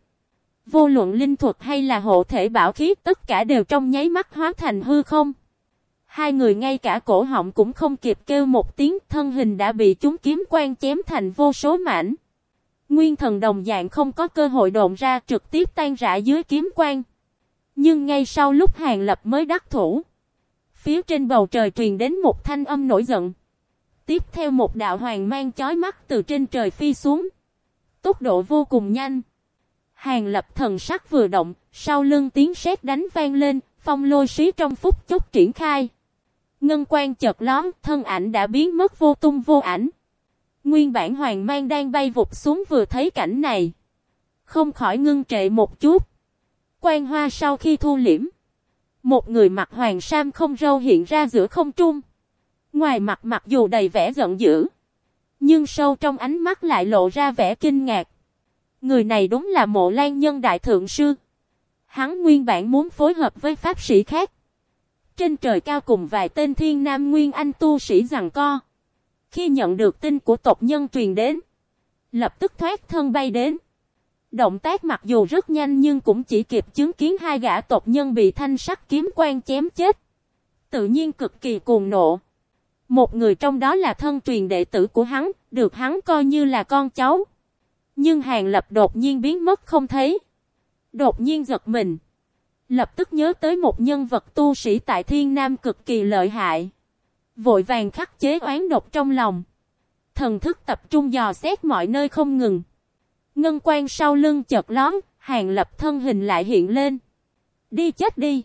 Vô luận linh thuật hay là hộ thể bảo khí tất cả đều trong nháy mắt hóa thành hư không. Hai người ngay cả cổ họng cũng không kịp kêu một tiếng, thân hình đã bị chúng kiếm quan chém thành vô số mảnh. Nguyên thần đồng dạng không có cơ hội độn ra trực tiếp tan rã dưới kiếm quan. Nhưng ngay sau lúc hàng lập mới đắc thủ. Phía trên bầu trời truyền đến một thanh âm nổi giận. Tiếp theo một đạo hoàng mang chói mắt từ trên trời phi xuống. Tốc độ vô cùng nhanh. Hàng lập thần sắc vừa động, sau lưng tiếng sét đánh vang lên, phong lôi xí trong phút chốc triển khai. Ngân quan chợt lón, thân ảnh đã biến mất vô tung vô ảnh. Nguyên bản hoàng mang đang bay vụt xuống vừa thấy cảnh này. Không khỏi ngưng trệ một chút. Quan hoa sau khi thu liễm. Một người mặc hoàng sam không râu hiện ra giữa không trung. Ngoài mặt mặc dù đầy vẻ giận dữ. Nhưng sâu trong ánh mắt lại lộ ra vẻ kinh ngạc. Người này đúng là mộ lan nhân đại thượng sư. Hắn nguyên bản muốn phối hợp với pháp sĩ khác. Trên trời cao cùng vài tên thiên nam nguyên anh tu sĩ rằng co. Khi nhận được tin của tộc nhân truyền đến. Lập tức thoát thân bay đến. Động tác mặc dù rất nhanh nhưng cũng chỉ kịp chứng kiến hai gã tộc nhân bị thanh sắc kiếm quan chém chết. Tự nhiên cực kỳ cuồng nộ. Một người trong đó là thân truyền đệ tử của hắn, được hắn coi như là con cháu. Nhưng Hàng Lập đột nhiên biến mất không thấy. Đột nhiên giật mình. Lập tức nhớ tới một nhân vật tu sĩ tại Thiên Nam cực kỳ lợi hại. Vội vàng khắc chế oán độc trong lòng. Thần thức tập trung dò xét mọi nơi không ngừng. Ngân quan sau lưng chợt lón, Hàng Lập thân hình lại hiện lên. Đi chết đi.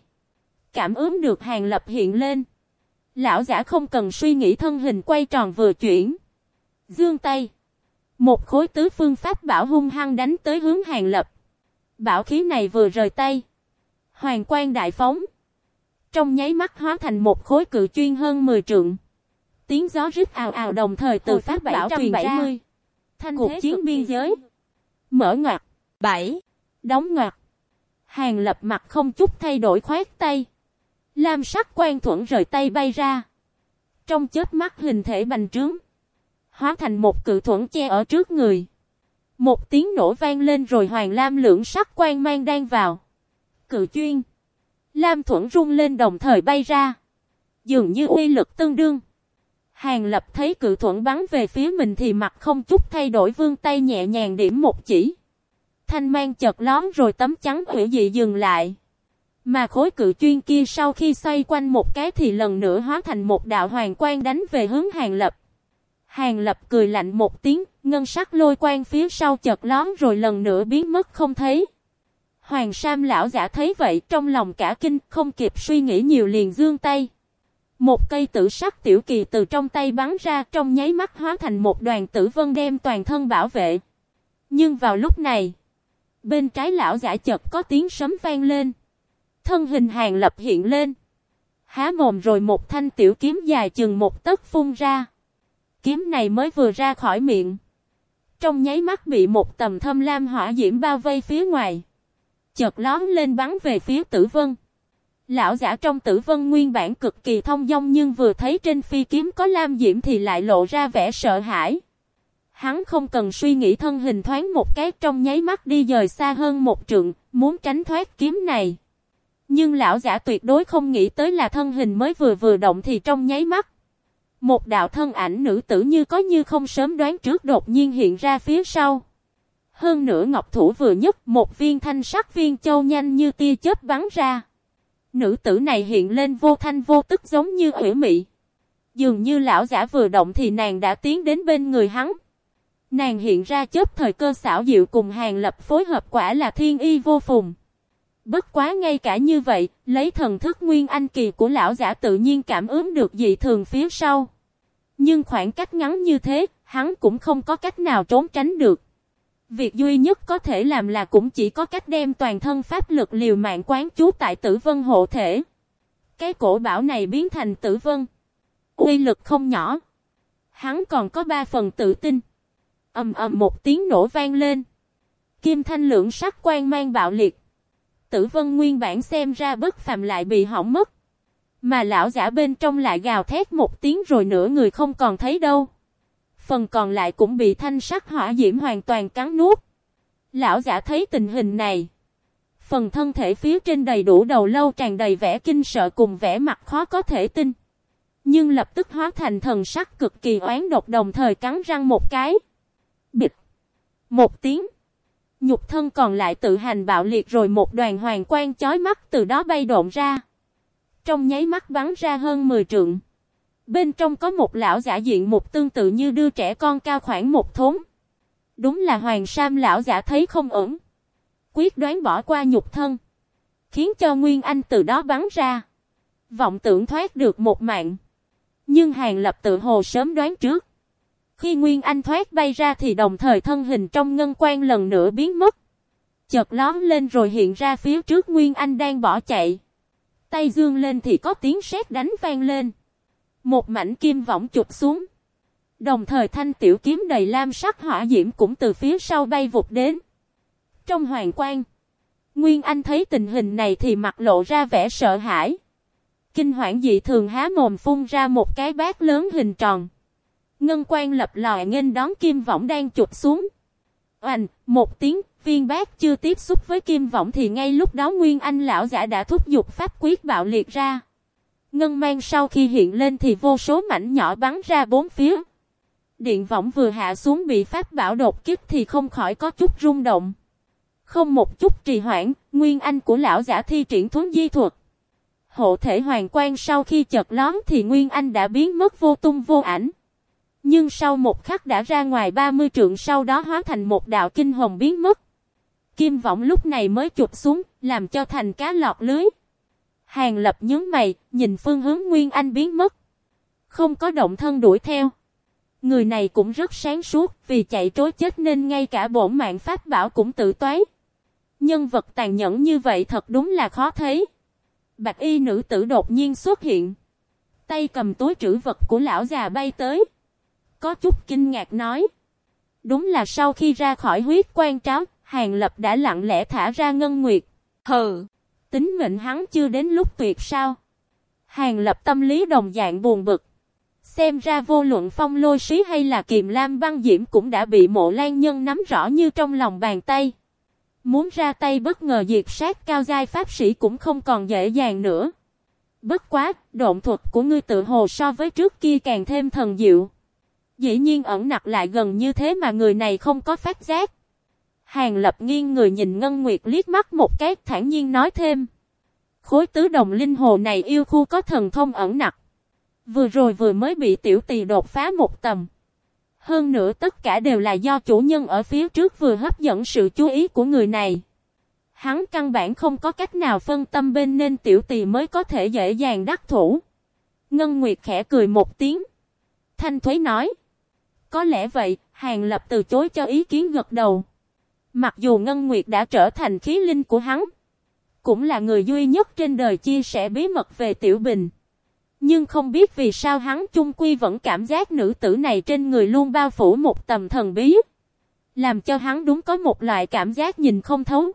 Cảm ứng được Hàng Lập hiện lên. Lão giả không cần suy nghĩ thân hình quay tròn vừa chuyển. Dương tay. Một khối tứ phương pháp bảo hung hăng đánh tới hướng hàng lập. Bảo khí này vừa rời tay. Hoàng quan đại phóng. Trong nháy mắt hóa thành một khối cự chuyên hơn 10 trượng. Tiếng gió rít ào ào đồng thời từ pháp bảo truyền ra. Thanh cuộc chiến biên giới. Mở ngoặt. 7. Đóng ngoặt. Hàng lập mặt không chút thay đổi khoát tay. Lam sắc quan thuẫn rời tay bay ra. Trong chết mắt hình thể bành trướng hóa thành một cự thuẫn che ở trước người. Một tiếng nổ vang lên rồi hoàng lam lượng sắc quang mang đang vào. Cự chuyên. Lam thuẫn rung lên đồng thời bay ra. Dường như uy lực tương đương. Hàng lập thấy cự thuẫn bắn về phía mình thì mặt không chút thay đổi vương tay nhẹ nhàng điểm một chỉ. Thanh mang chợt lón rồi tấm trắng hủy dị dừng lại. Mà khối cự chuyên kia sau khi xoay quanh một cái thì lần nữa hóa thành một đạo hoàng quang đánh về hướng hàng lập. Hàng lập cười lạnh một tiếng, ngân sắc lôi quang phía sau chợt lón rồi lần nữa biến mất không thấy. Hoàng Sam lão giả thấy vậy trong lòng cả kinh không kịp suy nghĩ nhiều liền dương tay. Một cây tử sắc tiểu kỳ từ trong tay bắn ra trong nháy mắt hóa thành một đoàn tử vân đem toàn thân bảo vệ. Nhưng vào lúc này, bên trái lão giả chợt có tiếng sấm vang lên. Thân hình hàng lập hiện lên. Há mồm rồi một thanh tiểu kiếm dài chừng một tấc phun ra kiếm này mới vừa ra khỏi miệng. Trong nháy mắt bị một tầm thâm lam hỏa diễm bao vây phía ngoài. Chợt lón lên bắn về phía tử vân. Lão giả trong tử vân nguyên bản cực kỳ thông dong nhưng vừa thấy trên phi kiếm có lam diễm thì lại lộ ra vẻ sợ hãi. Hắn không cần suy nghĩ thân hình thoáng một cái trong nháy mắt đi dời xa hơn một trượng, muốn tránh thoát kiếm này. Nhưng lão giả tuyệt đối không nghĩ tới là thân hình mới vừa vừa động thì trong nháy mắt. Một đạo thân ảnh nữ tử như có như không sớm đoán trước đột nhiên hiện ra phía sau. Hơn nữa ngọc thủ vừa nhất một viên thanh sắc viên châu nhanh như tia chớp bắn ra. Nữ tử này hiện lên vô thanh vô tức giống như hủy mị. Dường như lão giả vừa động thì nàng đã tiến đến bên người hắn. Nàng hiện ra chớp thời cơ xảo diệu cùng hàng lập phối hợp quả là thiên y vô phùng. Bất quá ngay cả như vậy, lấy thần thức nguyên anh kỳ của lão giả tự nhiên cảm ứng được dị thường phía sau. Nhưng khoảng cách ngắn như thế, hắn cũng không có cách nào trốn tránh được. Việc duy nhất có thể làm là cũng chỉ có cách đem toàn thân pháp lực liều mạng quán chú tại tử vân hộ thể. Cái cổ bảo này biến thành tử vân. Uy lực không nhỏ. Hắn còn có ba phần tự tin. ầm ầm một tiếng nổ vang lên. Kim thanh lượng sắc quan mang bạo liệt. Tử vân nguyên bản xem ra bất phàm lại bị hỏng mất. Mà lão giả bên trong lại gào thét một tiếng rồi nửa người không còn thấy đâu. Phần còn lại cũng bị thanh sắc hỏa diễm hoàn toàn cắn nuốt. Lão giả thấy tình hình này. Phần thân thể phía trên đầy đủ đầu lâu tràn đầy vẻ kinh sợ cùng vẻ mặt khó có thể tin. Nhưng lập tức hóa thành thần sắc cực kỳ oán độc đồng thời cắn răng một cái. Bịch. Một tiếng. Nhục thân còn lại tự hành bạo liệt rồi một đoàn hoàng quang chói mắt từ đó bay độn ra. Trong nháy mắt bắn ra hơn 10 trượng. Bên trong có một lão giả diện một tương tự như đưa trẻ con cao khoảng một thốn. Đúng là hoàng sam lão giả thấy không ổn. Quyết đoán bỏ qua nhục thân. Khiến cho Nguyên Anh từ đó bắn ra. Vọng tưởng thoát được một mạng. Nhưng hàng lập tự hồ sớm đoán trước. Khi Nguyên Anh thoát bay ra thì đồng thời thân hình trong ngân quan lần nữa biến mất. Chợt lón lên rồi hiện ra phía trước Nguyên Anh đang bỏ chạy. Tay dương lên thì có tiếng sét đánh vang lên. Một mảnh kim võng chụp xuống. Đồng thời thanh tiểu kiếm đầy lam sắc hỏa diễm cũng từ phía sau bay vụt đến. Trong hoàng quan, Nguyên Anh thấy tình hình này thì mặt lộ ra vẻ sợ hãi. Kinh hoảng dị thường há mồm phun ra một cái bát lớn hình tròn. Ngân quan lập lòi nghênh đón kim võng đang chụp xuống. Oành, một tiếng, viên bát chưa tiếp xúc với kim võng thì ngay lúc đó Nguyên Anh lão giả đã thúc giục pháp quyết bạo liệt ra. Ngân mang sau khi hiện lên thì vô số mảnh nhỏ bắn ra bốn phía. Điện võng vừa hạ xuống bị pháp bảo đột kích thì không khỏi có chút rung động. Không một chút trì hoãn, Nguyên Anh của lão giả thi triển thuấn di thuật. Hộ thể hoàng quan sau khi chợt lón thì Nguyên Anh đã biến mất vô tung vô ảnh. Nhưng sau một khắc đã ra ngoài 30 trượng sau đó hóa thành một đạo kinh hồng biến mất. Kim võng lúc này mới chụp xuống, làm cho thành cá lọt lưới. Hàng lập nhớ mày, nhìn phương hướng Nguyên Anh biến mất. Không có động thân đuổi theo. Người này cũng rất sáng suốt, vì chạy trối chết nên ngay cả bổn mạng pháp bảo cũng tự toái. Nhân vật tàn nhẫn như vậy thật đúng là khó thấy. Bạch y nữ tử đột nhiên xuất hiện. Tay cầm túi trữ vật của lão già bay tới. Có chút kinh ngạc nói. Đúng là sau khi ra khỏi huyết quan tráo, Hàng Lập đã lặng lẽ thả ra ngân nguyệt. Hừ, tính mệnh hắn chưa đến lúc tuyệt sao. Hàng Lập tâm lý đồng dạng buồn bực. Xem ra vô luận phong lôi sĩ hay là kiềm lam băng diễm cũng đã bị mộ lan nhân nắm rõ như trong lòng bàn tay. Muốn ra tay bất ngờ diệt sát cao giai pháp sĩ cũng không còn dễ dàng nữa. Bất quá, độn thuật của ngươi tự hồ so với trước kia càng thêm thần diệu. Dĩ nhiên ẩn nặc lại gần như thế mà người này không có phát giác. Hàng lập nghiêng người nhìn Ngân Nguyệt liếc mắt một cái thản nhiên nói thêm. Khối tứ đồng linh hồ này yêu khu có thần thông ẩn nặc. Vừa rồi vừa mới bị tiểu tỳ đột phá một tầm. Hơn nữa tất cả đều là do chủ nhân ở phía trước vừa hấp dẫn sự chú ý của người này. Hắn căn bản không có cách nào phân tâm bên nên tiểu tỳ mới có thể dễ dàng đắc thủ. Ngân Nguyệt khẽ cười một tiếng. Thanh Thúy nói. Có lẽ vậy, Hàng Lập từ chối cho ý kiến gật đầu. Mặc dù Ngân Nguyệt đã trở thành khí linh của hắn, cũng là người duy nhất trên đời chia sẻ bí mật về Tiểu Bình. Nhưng không biết vì sao hắn chung quy vẫn cảm giác nữ tử này trên người luôn bao phủ một tầm thần bí. Làm cho hắn đúng có một loại cảm giác nhìn không thấu.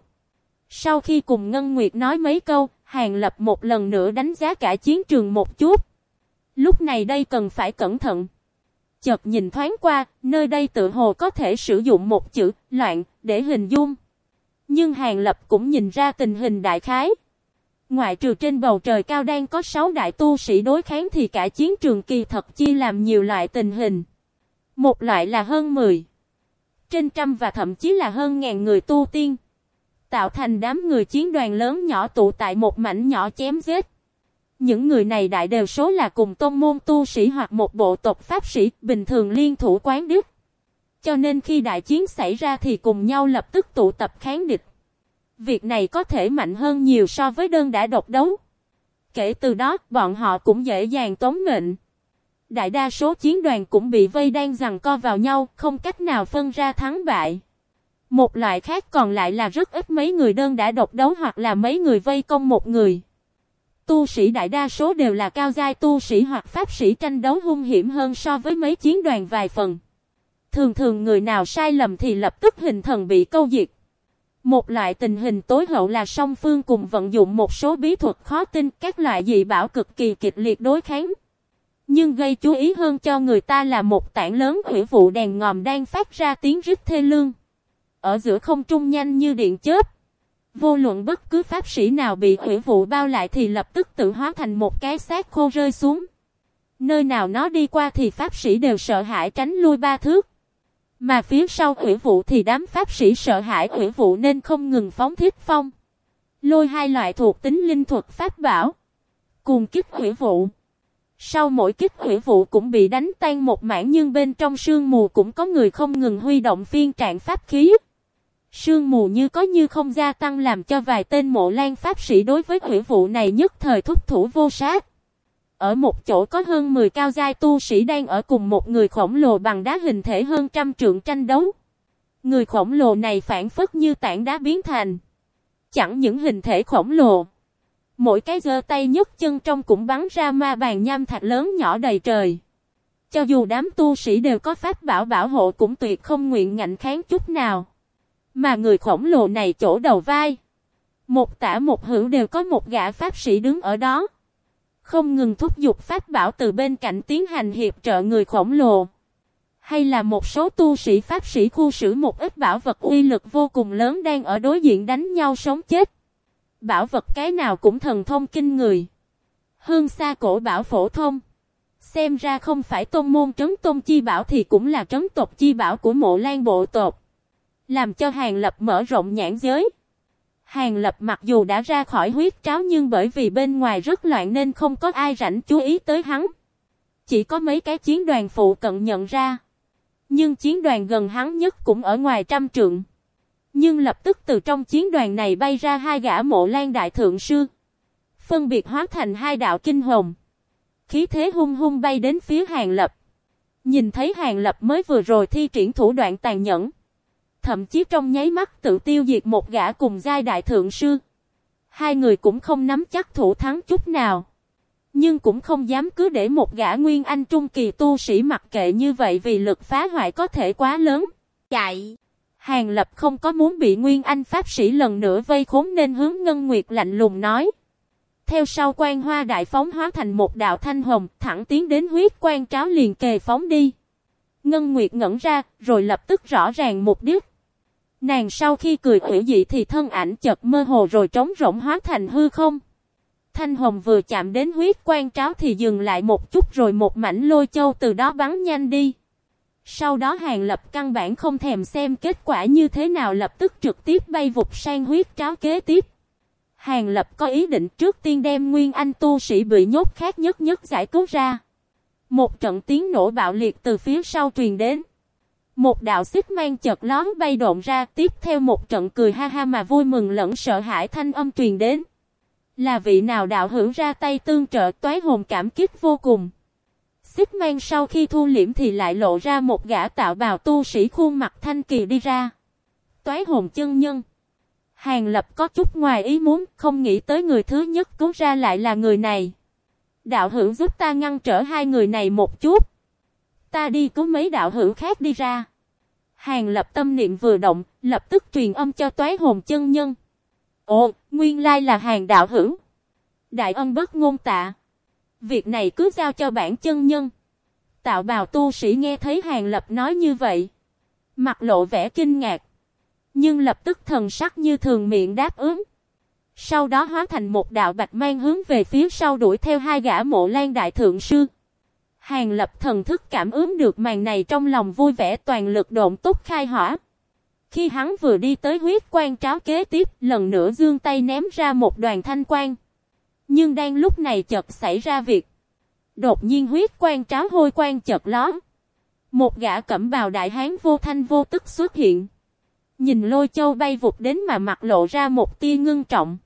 Sau khi cùng Ngân Nguyệt nói mấy câu, Hàng Lập một lần nữa đánh giá cả chiến trường một chút. Lúc này đây cần phải cẩn thận. Chợt nhìn thoáng qua, nơi đây tự hồ có thể sử dụng một chữ, loạn, để hình dung. Nhưng Hàng Lập cũng nhìn ra tình hình đại khái. Ngoại trừ trên bầu trời cao đang có 6 đại tu sĩ đối kháng thì cả chiến trường kỳ thật chia làm nhiều loại tình hình. Một loại là hơn 10, trên trăm và thậm chí là hơn ngàn người tu tiên. Tạo thành đám người chiến đoàn lớn nhỏ tụ tại một mảnh nhỏ chém giết. Những người này đại đều số là cùng tôn môn tu sĩ hoặc một bộ tộc pháp sĩ bình thường liên thủ quán đức. Cho nên khi đại chiến xảy ra thì cùng nhau lập tức tụ tập kháng địch. Việc này có thể mạnh hơn nhiều so với đơn đã độc đấu. Kể từ đó, bọn họ cũng dễ dàng tốn mệnh. Đại đa số chiến đoàn cũng bị vây đang rằng co vào nhau, không cách nào phân ra thắng bại. Một loại khác còn lại là rất ít mấy người đơn đã độc đấu hoặc là mấy người vây công một người. Tu sĩ đại đa số đều là cao giai tu sĩ hoặc pháp sĩ tranh đấu hung hiểm hơn so với mấy chiến đoàn vài phần. Thường thường người nào sai lầm thì lập tức hình thần bị câu diệt. Một loại tình hình tối hậu là song phương cùng vận dụng một số bí thuật khó tin, các loại dị bảo cực kỳ kịch liệt đối kháng. Nhưng gây chú ý hơn cho người ta là một tảng lớn hủy vụ đèn ngòm đang phát ra tiếng rít thê lương. Ở giữa không trung nhanh như điện chớp. Vô luận bất cứ pháp sĩ nào bị hủy vụ bao lại thì lập tức tự hóa thành một cái xác khô rơi xuống. Nơi nào nó đi qua thì pháp sĩ đều sợ hãi tránh lui ba thước. Mà phía sau hủy vụ thì đám pháp sĩ sợ hãi hủy vụ nên không ngừng phóng thiết phong. Lôi hai loại thuộc tính linh thuật pháp bảo. Cùng kích hủy vụ. Sau mỗi kích hủy vụ cũng bị đánh tan một mảng nhưng bên trong sương mù cũng có người không ngừng huy động phiên trạng pháp khí. Sương mù như có như không gia tăng làm cho vài tên mộ lan pháp sĩ đối với hủy vụ này nhất thời thúc thủ vô sát. Ở một chỗ có hơn 10 cao giai tu sĩ đang ở cùng một người khổng lồ bằng đá hình thể hơn trăm trượng tranh đấu. Người khổng lồ này phản phất như tảng đá biến thành. Chẳng những hình thể khổng lồ. Mỗi cái giơ tay nhấc chân trong cũng bắn ra ma bàn nham thạch lớn nhỏ đầy trời. Cho dù đám tu sĩ đều có pháp bảo bảo hộ cũng tuyệt không nguyện ngạnh kháng chút nào. Mà người khổng lồ này chỗ đầu vai. Một tả một hữu đều có một gã pháp sĩ đứng ở đó. Không ngừng thúc giục pháp bảo từ bên cạnh tiến hành hiệp trợ người khổng lồ. Hay là một số tu sĩ pháp sĩ khu sử một ít bảo vật uy lực vô cùng lớn đang ở đối diện đánh nhau sống chết. Bảo vật cái nào cũng thần thông kinh người. Hương xa cổ bảo phổ thông. Xem ra không phải tôn môn trấn tôn chi bảo thì cũng là trấn tộc chi bảo của mộ lan bộ tộc. Làm cho hàng lập mở rộng nhãn giới. Hàng lập mặc dù đã ra khỏi huyết tráo nhưng bởi vì bên ngoài rất loạn nên không có ai rảnh chú ý tới hắn. Chỉ có mấy cái chiến đoàn phụ cận nhận ra. Nhưng chiến đoàn gần hắn nhất cũng ở ngoài trăm trượng. Nhưng lập tức từ trong chiến đoàn này bay ra hai gã mộ lan đại thượng sư. Phân biệt hóa thành hai đạo kinh hồng. Khí thế hung hung bay đến phía hàng lập. Nhìn thấy hàng lập mới vừa rồi thi triển thủ đoạn tàn nhẫn. Thậm chí trong nháy mắt tự tiêu diệt một gã cùng giai đại thượng sư. Hai người cũng không nắm chắc thủ thắng chút nào. Nhưng cũng không dám cứ để một gã nguyên anh trung kỳ tu sĩ mặc kệ như vậy vì lực phá hoại có thể quá lớn. Chạy! Hàng lập không có muốn bị nguyên anh pháp sĩ lần nữa vây khốn nên hướng Ngân Nguyệt lạnh lùng nói. Theo sau quan hoa đại phóng hóa thành một đạo thanh hồng thẳng tiến đến huyết quan tráo liền kề phóng đi. Ngân Nguyệt ngẩn ra rồi lập tức rõ ràng một đích. Nàng sau khi cười hủy dị thì thân ảnh chợt mơ hồ rồi trống rỗng hóa thành hư không. Thanh hồng vừa chạm đến huyết quan tráo thì dừng lại một chút rồi một mảnh lôi châu từ đó bắn nhanh đi. Sau đó hàng lập căn bản không thèm xem kết quả như thế nào lập tức trực tiếp bay vụt sang huyết tráo kế tiếp. Hàng lập có ý định trước tiên đem nguyên anh tu sĩ bị nhốt khác nhất nhất giải cứu ra. Một trận tiếng nổ bạo liệt từ phía sau truyền đến. Một đạo xích mang chợt lón bay độn ra, tiếp theo một trận cười ha ha mà vui mừng lẫn sợ hãi thanh âm truyền đến. Là vị nào đạo hữu ra tay tương trợ, toái hồn cảm kích vô cùng. Xích mang sau khi thu liễm thì lại lộ ra một gã tạo bào tu sĩ khuôn mặt thanh kỳ đi ra. Toái hồn chân nhân. Hàng lập có chút ngoài ý muốn, không nghĩ tới người thứ nhất cứu ra lại là người này. Đạo hữu giúp ta ngăn trở hai người này một chút. Ta đi cứu mấy đạo hữu khác đi ra. Hàng lập tâm niệm vừa động, lập tức truyền âm cho toái hồn chân nhân. Ồ, nguyên lai là hàng đạo hữu. Đại ân bất ngôn tạ. Việc này cứ giao cho bản chân nhân. Tạo bào tu sĩ nghe thấy hàng lập nói như vậy. Mặt lộ vẻ kinh ngạc. Nhưng lập tức thần sắc như thường miệng đáp ứng. Sau đó hóa thành một đạo bạch mang hướng về phía sau đuổi theo hai gã mộ lan đại thượng sư. Hàng lập thần thức cảm ứng được màn này trong lòng vui vẻ toàn lực độn túc khai hỏa. Khi hắn vừa đi tới huyết quan tráo kế tiếp, lần nữa dương tay ném ra một đoàn thanh quan. Nhưng đang lúc này chợt xảy ra việc. Đột nhiên huyết quan tráo hôi quan chợt ló. Một gã cẩm bào đại hán vô thanh vô tức xuất hiện. Nhìn lôi châu bay vụt đến mà mặt lộ ra một tia ngưng trọng.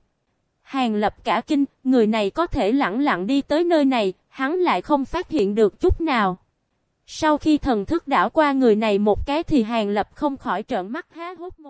Hàng lập cả kinh, người này có thể lặng lặng đi tới nơi này, hắn lại không phát hiện được chút nào. Sau khi thần thức đảo qua người này một cái thì hàng lập không khỏi trợn mắt há hốt một.